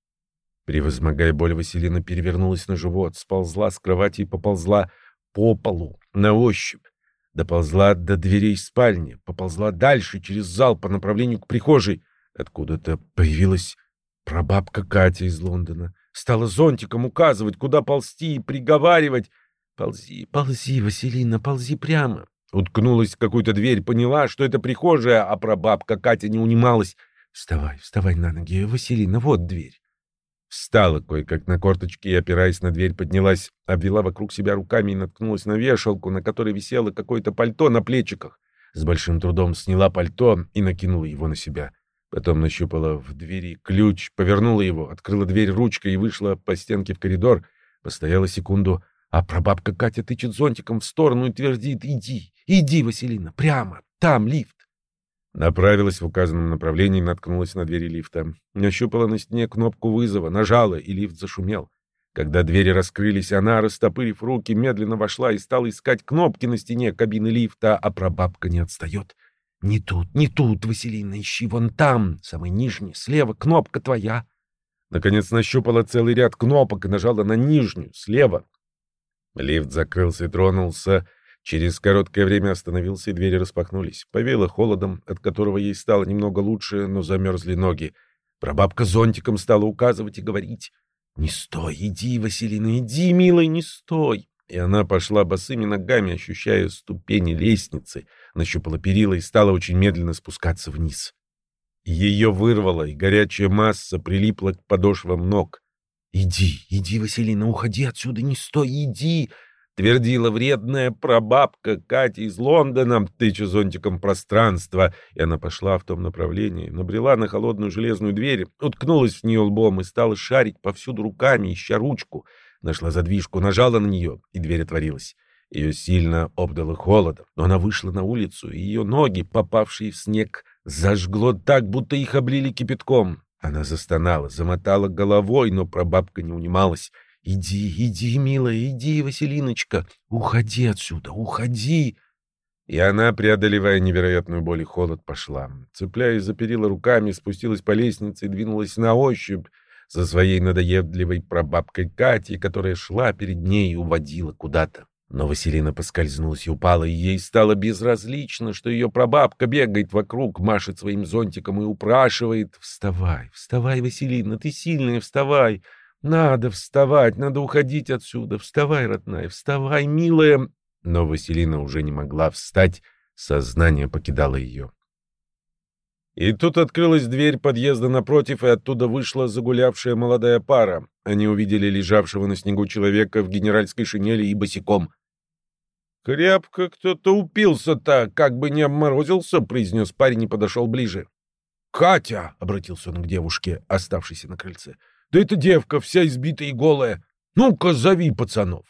Превозмогая боль, Василина перевернулась на живот, сползла с кровати и поползла по полу на ощупь. Доползла до дверей спальни, поползла дальше через зал по направлению к прихожей. Откуда-то появилась прабабка Катя из Лондона. Стала зонтиком указывать, куда ползти и приговаривать. «Ползи, ползи, Василина, ползи прямо». Уткнулась в какую-то дверь, поняла, что это прихожая, а прабабка Катя не унималась. «Вставай, вставай на ноги, Василина, вот дверь». Встала кое-как на корточки и, опираясь на дверь, поднялась, обвела вокруг себя руками и наткнулась на вешалку, на которой висело какое-то пальто на плечиках. С большим трудом сняла пальто и накинула его на себя. Потом нащупала в двери ключ, повернула его, открыла дверь ручкой и вышла по стенке в коридор. Постояла секунду, а прабабка Катя тычет зонтиком в сторону и твердит «Иди, иди, Василина, прямо, там лифт». Направилась в указанном направлении и наткнулась на двери лифта. Нащупала на стене кнопку вызова, нажала, и лифт зашумел. Когда двери раскрылись, она, растопырив руки, медленно вошла и стала искать кнопки на стене кабины лифта, а прабабка не отстает. «Не тут, не тут, Василина, ищи вон там, самый нижний, слева, кнопка твоя». Наконец нащупала целый ряд кнопок и нажала на нижнюю, слева. Лифт закрылся и тронулся, Через короткое время остановился, и двери распахнулись. Повело холодом, от которого ей стало немного лучше, но замерзли ноги. Прабабка зонтиком стала указывать и говорить. «Не стой, иди, Василина, иди, милый, не стой!» И она пошла босыми ногами, ощущая ступени лестницы, нащупала перила и стала очень медленно спускаться вниз. Ее вырвало, и горячая масса прилипла к подошвам ног. «Иди, иди, Василина, уходи отсюда, не стой, иди!» Твердила вредная прабабка Катя из Лондона, тыча зонтиком пространство, и она пошла в том направлении, набрела на холодную железную дверь, уткнулась в нее лбом и стала шарить повсюду руками, ища ручку. Нашла задвижку, нажала на нее, и дверь отворилась. Ее сильно обдало холодом, но она вышла на улицу, и ее ноги, попавшие в снег, зажгло так, будто их облили кипятком. Она застонала, замотала головой, но прабабка не унималась — «Иди, иди, милая, иди, Василиночка, уходи отсюда, уходи!» И она, преодолевая невероятную боль и холод, пошла. Цепляясь за перила руками, спустилась по лестнице и двинулась на ощупь за своей надоедливой прабабкой Катей, которая шла перед ней и уводила куда-то. Но Василина поскользнулась и упала, и ей стало безразлично, что ее прабабка бегает вокруг, машет своим зонтиком и упрашивает «Вставай, вставай, Василина, ты сильная, вставай!» Надо вставать, надо уходить отсюда. Вставай, родная, вставай, милая. Но Василина уже не могла встать, сознание покидало ее. И тут открылась дверь подъезда напротив, и оттуда вышла загулявшая молодая пара. Они увидели лежавшего на снегу человека в генеральской шинели и босиком. «Крепко кто-то упился-то, как бы не обморозился», — произнес парень и подошел ближе. «Катя!» — обратился он к девушке, оставшейся на крыльце. Да эта девка вся избитая и голая. Ну-ка, зови пацанов.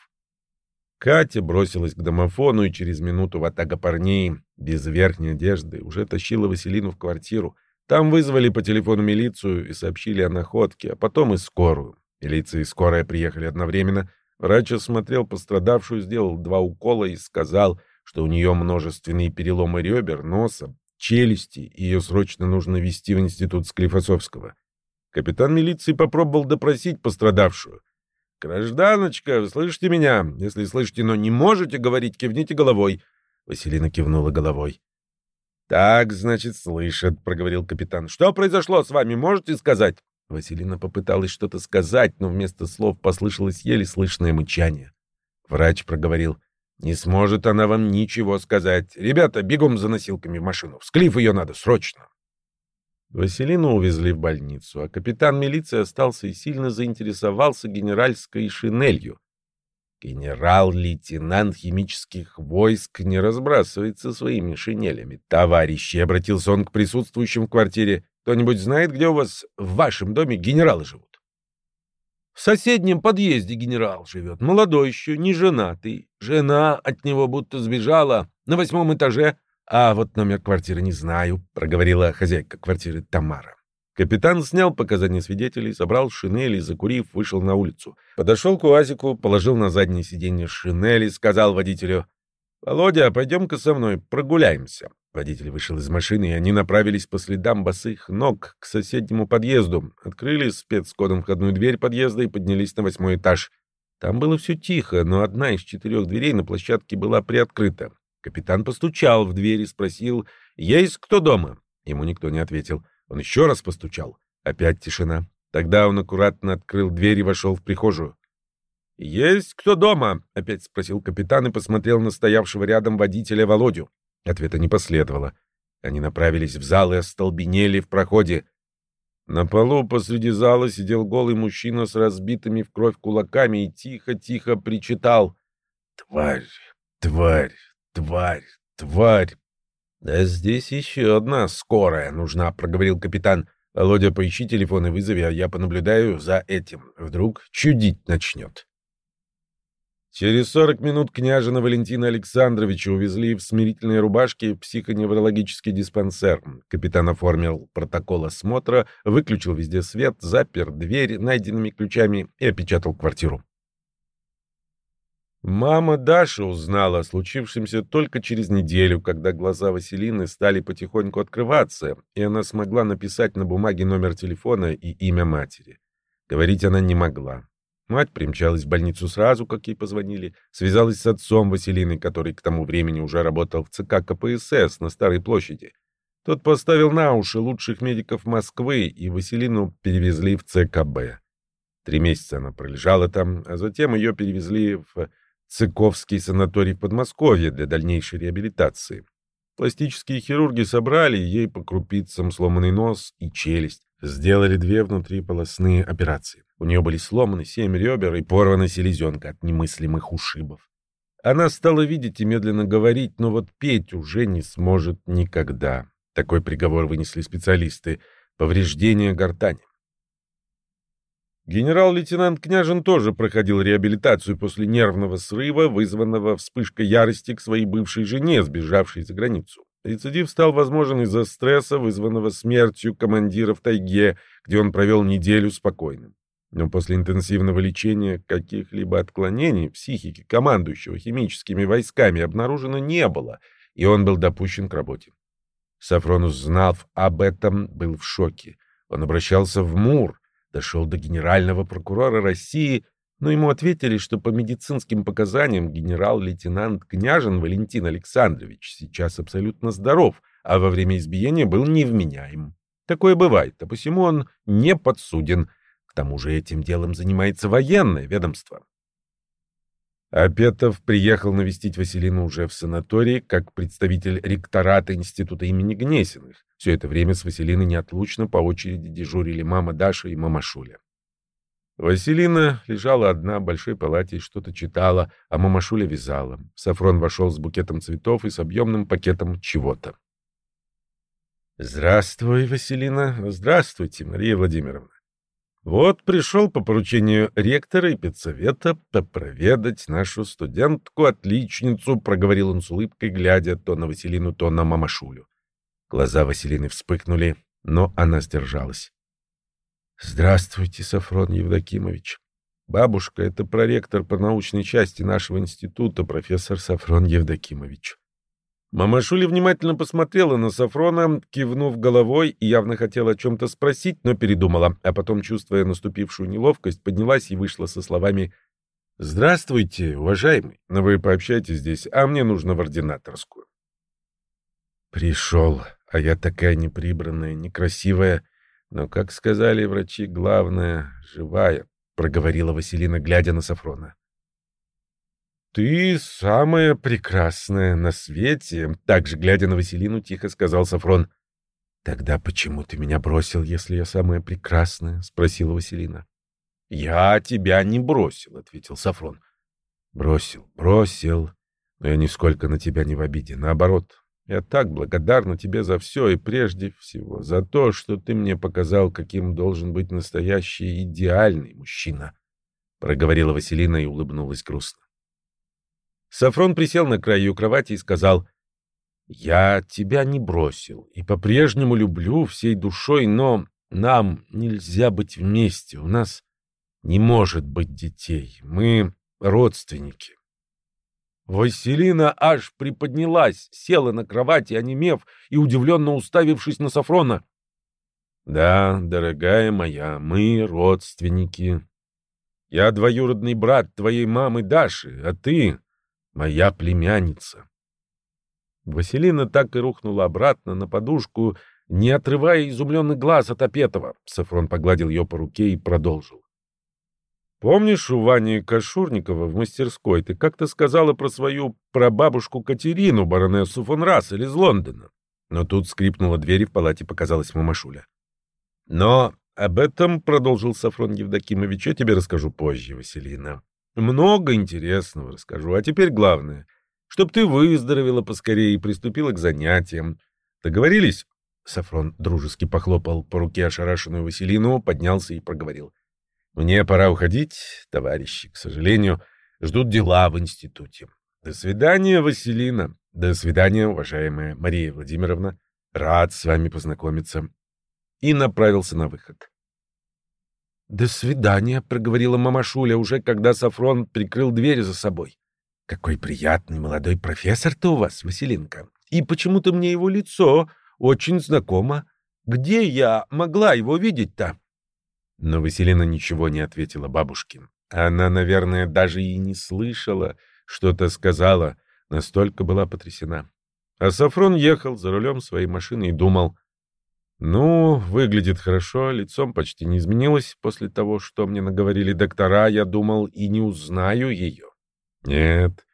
Катя бросилась к домофону, и через минуту ватага парней, без верхней одежды, уже тащила Василину в квартиру. Там вызвали по телефону милицию и сообщили о находке, а потом и скорую. Милиция и скорая приехали одновременно. Врач осмотрел пострадавшую, сделал два укола и сказал, что у нее множественные переломы ребер, носа, челюсти, и ее срочно нужно везти в институт Склифосовского. Капитан милиции попробовал допросить пострадавшую. «Гражданочка, вы слышите меня? Если слышите, но не можете говорить, кивните головой». Василина кивнула головой. «Так, значит, слышат», — проговорил капитан. «Что произошло с вами, можете сказать?» Василина попыталась что-то сказать, но вместо слов послышалось еле слышное мычание. Врач проговорил. «Не сможет она вам ничего сказать. Ребята, бегом за носилками в машину. Всклив ее надо, срочно». Василину увезли в больницу, а капитан милиции остался и сильно заинтересовался генеральской шинелью. Генерал-лейтенант химических войск не разбрасывается своими шинелями. «Товарищи!» — обратился он к присутствующим в квартире. «Кто-нибудь знает, где у вас в вашем доме генералы живут?» «В соседнем подъезде генерал живет. Молодой еще, не женатый. Жена от него будто сбежала. На восьмом этаже «А вот номер квартиры не знаю», — проговорила хозяйка квартиры Тамара. Капитан снял показания свидетелей, собрал шинели, закурив, вышел на улицу. Подошел к УАЗику, положил на заднее сиденье шинели, сказал водителю, «Володя, пойдем-ка со мной прогуляемся». Водитель вышел из машины, и они направились по следам босых ног к соседнему подъезду, открыли спецкодом входную дверь подъезда и поднялись на восьмой этаж. Там было все тихо, но одна из четырех дверей на площадке была приоткрыта. Капитан постучал в дверь и спросил, «Есть кто дома?» Ему никто не ответил. Он еще раз постучал. Опять тишина. Тогда он аккуратно открыл дверь и вошел в прихожую. «Есть кто дома?» — опять спросил капитан и посмотрел на стоявшего рядом водителя Володю. Ответа не последовало. Они направились в зал и остолбенели в проходе. На полу посреди зала сидел голый мужчина с разбитыми в кровь кулаками и тихо-тихо причитал. «Тварь, тварь, тварь, тварь!» «Да здесь еще одна скорая нужна», — проговорил капитан. «Володя, поищи телефон и вызови, а я понаблюдаю за этим. Вдруг чудить начнет». Через 40 минут княжина Валентина Александровича увезли в смирительной рубашке в психоневрологический диспансер. Капитан оформил протокол осмотра, выключил везде свет, запер дверь найденными ключами и опечатал квартиру. Мама Даша узнала о случившемся только через неделю, когда глаза Василины стали потихоньку открываться, и она смогла написать на бумаге номер телефона и имя матери. Говорить она не могла. Мать примчалась в больницу сразу, как ей позвонили, связалась с отцом Василины, который к тому времени уже работал в ЦК КПСС на Старой площади. Тот поставил на уши лучших медиков Москвы, и Василину перевезли в ЦКБ. Три месяца она пролежала там, а затем ее перевезли в Цыковский санаторий в Подмосковье для дальнейшей реабилитации. Пластические хирурги собрали ей по крупицам сломанный нос и челюсть, сделали две внутриполосные операции. У нее были сломаны семь ребер и порвана селезенка от немыслимых ушибов. Она стала видеть и медленно говорить, но вот петь уже не сможет никогда. Такой приговор вынесли специалисты. Повреждение гортани. Генерал-лейтенант Княжин тоже проходил реабилитацию после нервного срыва, вызванного вспышкой ярости к своей бывшей жене, сбежавшей за границу. Рецидив стал возможен из-за стресса, вызванного смертью командира в тайге, где он провел неделю спокойным. Но после интенсивного лечения каких-либо отклонений психики командующего химическими войсками обнаружено не было, и он был допущен к работе. Сафрон, узнав об этом, был в шоке. Он обращался в МУР, дошел до генерального прокурора России, но ему ответили, что по медицинским показаниям генерал-лейтенант Княжин Валентин Александрович сейчас абсолютно здоров, а во время избиения был невменяем. Такое бывает, а посему он не подсуден, тому же этим делом занимается военное ведомство. Апетов приехал навестить Василину уже в санатории как представитель ректората института имени Гнесиных. Все это время с Василиной неотлучно по очереди дежурили мама Даша и мама Шуля. Василина лежала одна в большой палате и что-то читала, а мама Шуля вязала. Сафрон вошел с букетом цветов и с объемным пакетом чего-то. «Здравствуй, Василина. Здравствуйте, Мария Владимировна. Вот пришел по поручению ректора и педсовета попроведать нашу студентку-отличницу, проговорил он с улыбкой, глядя то на Василину, то на мамашулю. Глаза Василины вспыхнули, но она сдержалась. «Здравствуйте, Сафрон Евдокимович. Бабушка — это проректор по научной части нашего института, профессор Сафрон Евдокимович. Мамашуля внимательно посмотрела на Сафрона, кивнув головой и явно хотела о чем-то спросить, но передумала, а потом, чувствуя наступившую неловкость, поднялась и вышла со словами «Здравствуйте, уважаемый, но вы пообщайтесь здесь, а мне нужно в ординаторскую». Пришел, а я такая неприбранная, некрасивая, но, как сказали врачи, главное — живая, — проговорила Василина, глядя на Сафрона. «Ты самая прекрасная на свете», — также глядя на Василину, тихо сказал Сафрон. «Тогда почему ты меня бросил, если я самая прекрасная?» — спросила Василина. «Я тебя не бросил», — ответил Сафрон. «Бросил, бросил. Но я нисколько на тебя не в обиде. Наоборот, я так благодарна тебе за все и прежде всего за то, что ты мне показал, каким должен быть настоящий идеальный мужчина», — проговорила Василина и улыбнулась грустно. Сафрон присел на краю кровати и сказал, «Я тебя не бросил и по-прежнему люблю всей душой, но нам нельзя быть вместе, у нас не может быть детей, мы родственники». Василина аж приподнялась, села на кровати, онемев и удивленно уставившись на Сафрона. «Да, дорогая моя, мы родственники. Я двоюродный брат твоей мамы Даши, а ты — моя племянница». Василина так и рухнула обратно на подушку, не отрывая изумленных глаз от Апетова. Сафрон погладил ее по руке и продолжил. Помнишь, у Вани Кашурникова в мастерской ты как-то сказала про свою прабабушку Катерину, баронессу фон Рассель из Лондона? Но тут скрипнула дверь, и в палате показалась мамашуля. Но об этом, — продолжил Сафрон Евдокимович, — я тебе расскажу позже, Василина. Много интересного расскажу, а теперь главное, чтоб ты выздоровела поскорее и приступила к занятиям. Договорились? Сафрон дружески похлопал по руке ошарашенную Василину, поднялся и проговорил. Мне пора уходить, товарищи. К сожалению, ждут дела в институте. До свидания, Василина. До свидания, уважаемая Мария Владимировна. Рад с вами познакомиться. И направился на выход. «До свидания», — проговорила мамашуля, уже когда Сафрон прикрыл дверь за собой. «Какой приятный молодой профессор-то у вас, Василинка. И почему-то мне его лицо очень знакомо. Где я могла его видеть-то?» Но Василина ничего не ответила бабушке. Она, наверное, даже и не слышала, что-то сказала, настолько была потрясена. А Сафрон ехал за рулем своей машины и думал, «Ну, выглядит хорошо, лицом почти не изменилось после того, что мне наговорили доктора, я думал и не узнаю ее». Нет,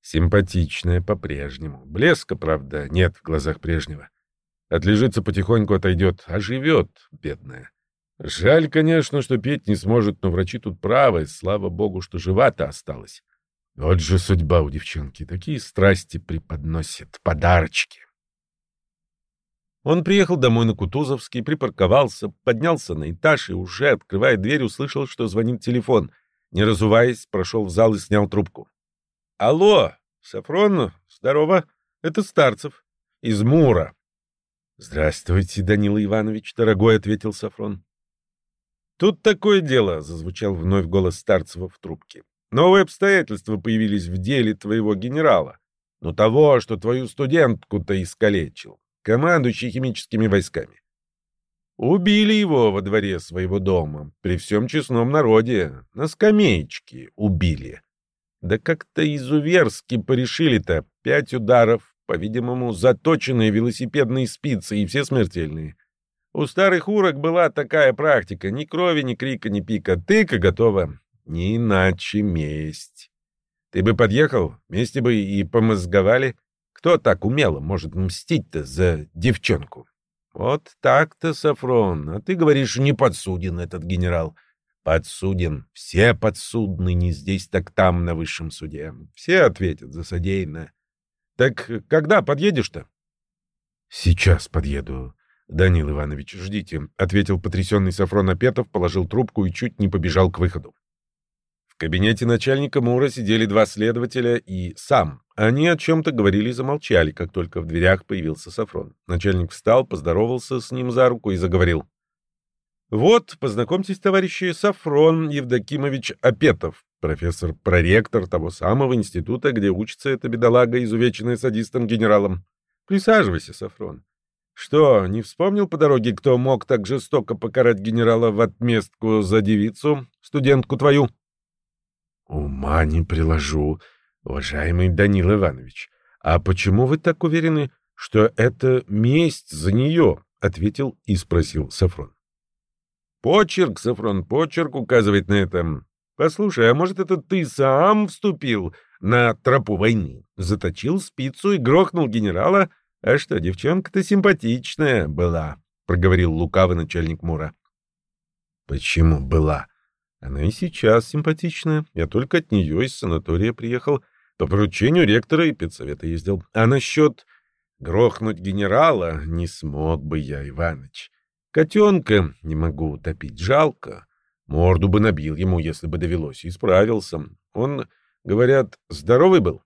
симпатичная по-прежнему. Блеска, правда, нет в глазах прежнего. Отлежится потихоньку, отойдет, а живет, бедная. Жаль, конечно, что петь не сможет, но врачи тут правы. Слава богу, что жива-то осталась. Вот же судьба у девчонки. Такие страсти преподносят, подарочки. Он приехал домой на Кутузовский, припарковался, поднялся на этаж и, уже открывая дверь, услышал, что звонит телефон. Не разуваясь, прошел в зал и снял трубку. — Алло, Сафрон, здорово, это Старцев, из Мура. — Здравствуйте, Данила Иванович, дорогой, — ответил Сафрон. «Тут такое дело», — зазвучал вновь голос Старцева в трубке. «Новые обстоятельства появились в деле твоего генерала. Ну того, что твою студентку-то искалечил, командующий химическими войсками. Убили его во дворе своего дома, при всем честном народе, на скамеечке убили. Да как-то изуверски порешили-то, пять ударов, по-видимому, заточенные велосипедные спицы и все смертельные. У старых урок была такая практика. Ни крови, ни крика, ни пика. Тыка готова. Не иначе месть. Ты бы подъехал, вместе бы и помозговали. Кто так умело может мстить-то за девчонку? Вот так-то, Сафрон. А ты говоришь, не подсуден этот генерал. Подсуден. Все подсудны не здесь, так там, на высшем суде. Все ответят за содеянное. Так когда подъедешь-то? Сейчас подъеду. «Данил Иванович, ждите», — ответил потрясенный Сафрон Апетов, положил трубку и чуть не побежал к выходу. В кабинете начальника МУРа сидели два следователя и сам. Они о чем-то говорили и замолчали, как только в дверях появился Сафрон. Начальник встал, поздоровался с ним за руку и заговорил. «Вот, познакомьтесь, товарищи, Сафрон Евдокимович Апетов, профессор-проректор того самого института, где учится эта бедолага, изувеченная садистом-генералом. Присаживайся, Сафрон. Что, не вспомнил по дороге, кто мог так жестоко покарать генерала в отместку за девицу, студентку твою? Ума не приложу, уважаемый Данил Иванович. А почему вы так уверены, что это месть за нее? Ответил и спросил Сафрон. Почерк, Сафрон, почерк указывает на это. Послушай, а может, это ты сам вступил на тропу войны, заточил спицу и грохнул генерала, — «А что, девчонка-то симпатичная была», — проговорил лукавый начальник Мура. «Почему была? Она и сейчас симпатичная. Я только от нее из санатория приехал. По поручению ректора и педсовета ездил. А насчет грохнуть генерала не смог бы я, Иваныч. Котенка не могу утопить, жалко. Морду бы набил ему, если бы довелось, и справился. Он, говорят, здоровый был?»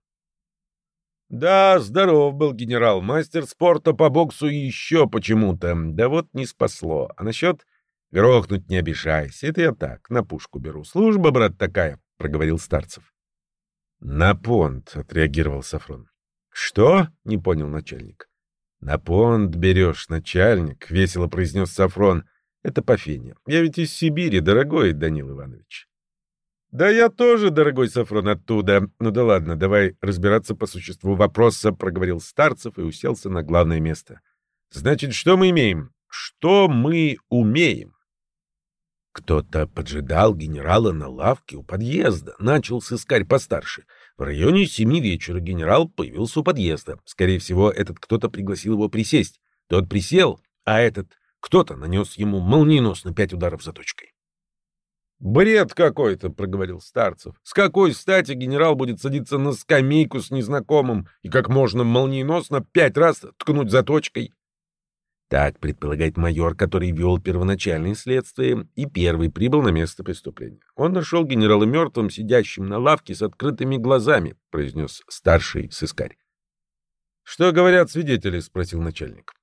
Да, здоров был генерал, мастер спорта по боксу и еще почему-то. Да вот не спасло. А насчет грохнуть не обижайся. Это я так, на пушку беру. Служба, брат, такая, — проговорил Старцев. На понт, отреагировал Сафрон. Что? Не понял начальник. На понт берешь, начальник, весело произнес Сафрон. Это по фене. Я ведь из Сибири, дорогой Данил Иванович. Да я тоже, дорогой Сафрон, оттуда. Ну да ладно, давай разбираться по существу вопроса, проговорил Старцев и уселся на главное место. Значит, что мы имеем? Что мы умеем? Кто-то поджидал генерала на лавке у подъезда. Начал сыскарь постарше. В районе семи вечера генерал появился у подъезда. Скорее всего, этот кто-то пригласил его присесть. Тот присел, а этот кто-то нанес ему молниеносно пять ударов заточкой. «Бред какой-то», — проговорил Старцев. «С какой стати генерал будет садиться на скамейку с незнакомым и как можно молниеносно пять раз ткнуть заточкой?» Так предполагает майор, который вел первоначальное следствие и первый прибыл на место преступления. Он нашел генерала мертвым, сидящим на лавке с открытыми глазами, произнес старший сыскарь. «Что говорят свидетели?» — спросил начальник.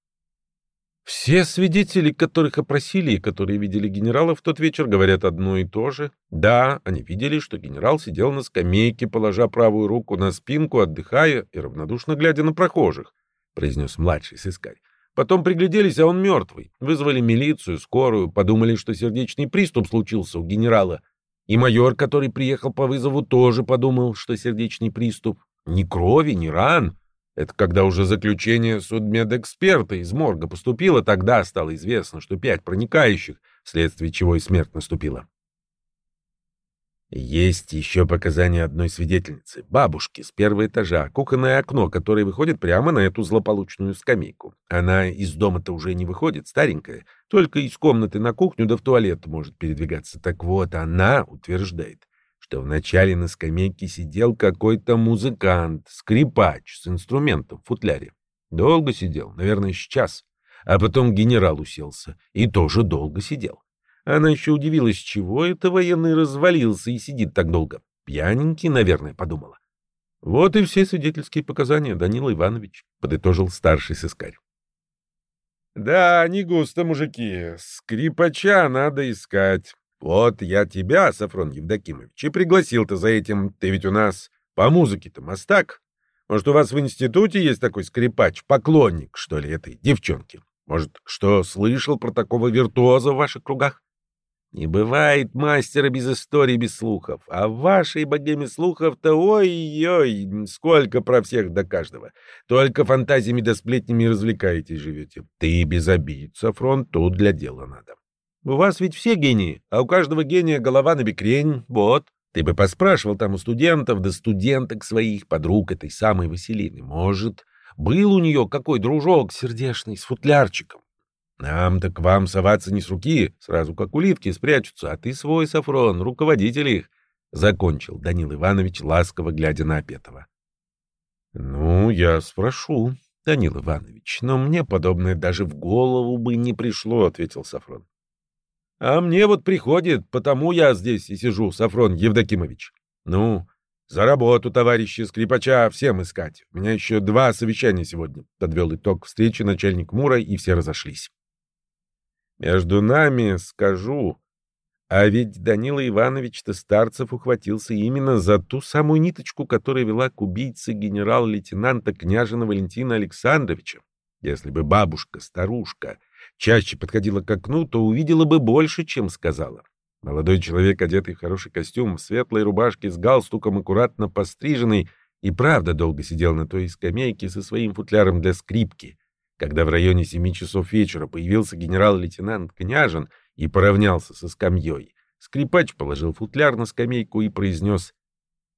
Все свидетели, которых опросили и которые видели генерала в тот вечер, говорят одно и то же. Да, они видели, что генерал сидел на скамейке, положа правую руку на спинку, отдыхая и равнодушно глядя на прохожих, — произнес младший сыскарь. Потом пригляделись, а он мертвый. Вызвали милицию, скорую, подумали, что сердечный приступ случился у генерала. И майор, который приехал по вызову, тоже подумал, что сердечный приступ. Ни крови, ни ран. Это когда уже заключение судмедэксперта из морга поступило, тогда стало известно, что пять проникающих, вследствие чего и смерть наступила. Есть еще показания одной свидетельницы, бабушки с первого этажа, кухонное окно, которое выходит прямо на эту злополучную скамейку. Она из дома-то уже не выходит, старенькая, только из комнаты на кухню да в туалет может передвигаться. Так вот, она утверждает, что вначале на скамейке сидел какой-то музыкант, скрипач с инструментом в футляре. Долго сидел, наверное, сейчас. А потом генерал уселся и тоже долго сидел. Она еще удивилась, чего это военный развалился и сидит так долго. Пьяненький, наверное, подумала. Вот и все свидетельские показания, Данила Иванович, подытожил старший сыскарь. Да, не густо, мужики. Скрипача надо искать. Вот я тебя, Сафрон Евдокимович, и пригласил-то за этим. Ты ведь у нас по музыке-то мастак. Может, у вас в институте есть такой скрипач, поклонник, что ли, этой девчонки? Может, что слышал про такого виртуоза в ваших кругах? Не бывает мастера без истории, без слухов. А в вашей богеме слухов-то ой-ой, сколько про всех до каждого. Только фантазиями да сплетнями развлекаетесь живете. Ты без обид, Сафрон, тут для дела надо. У вас ведь все гении, а у каждого гения голова на бекрень, вот. Ты бы поспрашивал там у студентов да студенток своих, подруг этой самой Василины. Может, был у нее какой дружок сердечный с футлярчиком? Нам-то к вам соваться не с руки, сразу как улитки спрячутся, а ты свой, Сафрон, руководитель их, — закончил Данил Иванович, ласково глядя на Апетова. — Ну, я спрошу, Данил Иванович, но мне подобное даже в голову бы не пришло, — ответил Сафрон. — А мне вот приходит, потому я здесь и сижу, Сафрон Евдокимович. Ну, за работу, товарищи скрипача, всем искать. У меня еще два совещания сегодня, — подвел итог встречи начальник Мура, и все разошлись. Между нами скажу, а ведь Данила Иванович-то Старцев ухватился именно за ту самую ниточку, которая вела к убийце генерал-лейтенанта княжина Валентина Александровича. Если бы бабушка, старушка, чаще подходила к окну, то увидела бы больше, чем сказала. Молодой человек, одетый в хороший костюм, в светлой рубашке с галстуком, аккуратно постриженный, и правда долго сидел на той скамейке со своим футляром для скрипки — когда в районе семи часов вечера появился генерал-лейтенант Княжин и поравнялся со скамьей, скрипач положил футляр на скамейку и произнес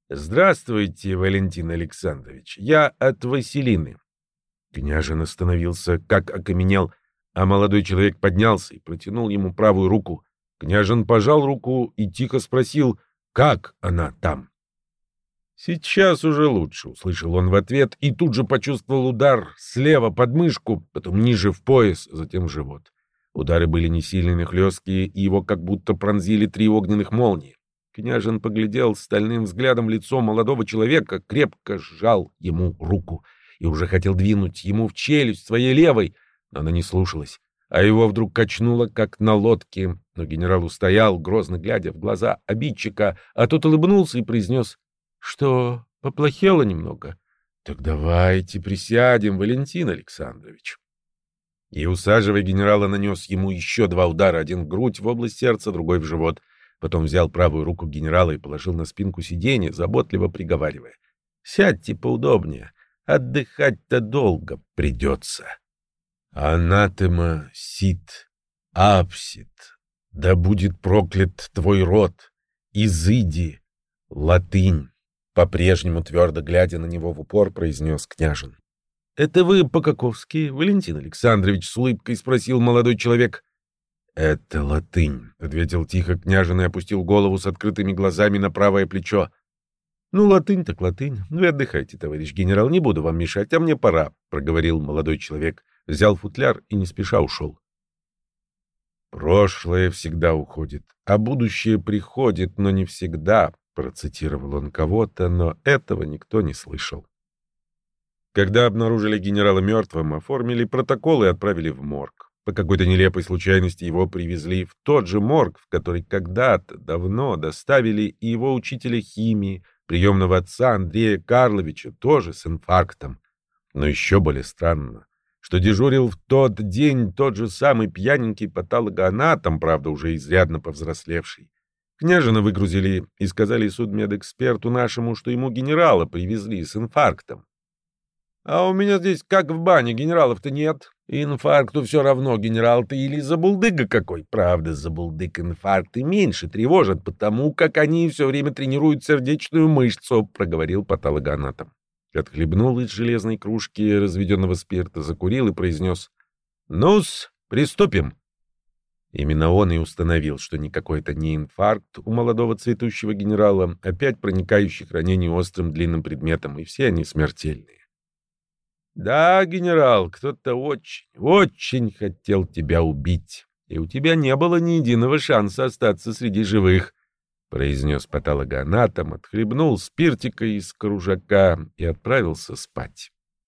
«Здравствуйте, Валентин Александрович, я от Василины». Княжин остановился, как окаменел, а молодой человек поднялся и протянул ему правую руку. Княжин пожал руку и тихо спросил, как она там. «Сейчас уже лучше», — услышал он в ответ и тут же почувствовал удар слева под мышку, потом ниже в пояс, затем в живот. Удары были не сильные, хлесткие, и его как будто пронзили три огненных молнии. Княжин поглядел стальным взглядом лицо молодого человека, крепко сжал ему руку и уже хотел двинуть ему в челюсть своей левой, она не слушалась, а его вдруг качнуло, как на лодке. Но генерал устоял, грозно глядя в глаза обидчика, а тот улыбнулся и произнес что Поплохело немного. Так давайте присядем, Валентин Александрович. И, усаживая генерала, нанес ему еще два удара, один в грудь, в область сердца, другой в живот. Потом взял правую руку генерала и положил на спинку сиденья, заботливо приговаривая. «Сядьте поудобнее. Отдыхать-то долго придется». «Анатема сит, апсит, да будет проклят твой род, изыди, латынь». По-прежнему, твердо глядя на него в упор, произнес княжин. — Это вы по-каковски, Валентин Александрович, с улыбкой спросил молодой человек. — Это латынь, — ответил тихо княжин и опустил голову с открытыми глазами на правое плечо. — Ну, латынь так латынь. Вы отдыхайте, товарищ генерал, не буду вам мешать, а мне пора, — проговорил молодой человек, взял футляр и не спеша ушел. Прошлое всегда уходит, а будущее приходит, но не всегда, Процитировал он кого-то, но этого никто не слышал. Когда обнаружили генерала мертвым, оформили протокол и отправили в морг. По какой-то нелепой случайности его привезли в тот же морг, в который когда-то давно доставили и его учителя химии, приемного отца Андрея Карловича, тоже с инфарктом. Но еще более странно, что дежурил в тот день тот же самый пьяненький патологоанатом, правда, уже изрядно повзрослевший. Княжина выгрузили и сказали судмедэксперту нашему, что ему генерала привезли с инфарктом. А у меня здесь как в бане, генералов-то нет. Инфаркту все равно, генерал ты или забулдыга какой. Правда, забулдык инфаркты меньше тревожат, потому как они все время тренируют сердечную мышцу, проговорил патологоанатом. Отхлебнул из железной кружки разведенного спирта, закурил и произнес. «Ну-с, приступим». Именно он и установил, что никакой это не инфаркт у молодого цветущего генерала, а пять проникающих ранений острым длинным предметом, и все они смертельные. «Да, генерал, кто-то очень, очень хотел тебя убить, и у тебя не было ни единого шанса остаться среди живых», — произнес патологоанатом, отхлебнул спиртика из кружака и отправился спать.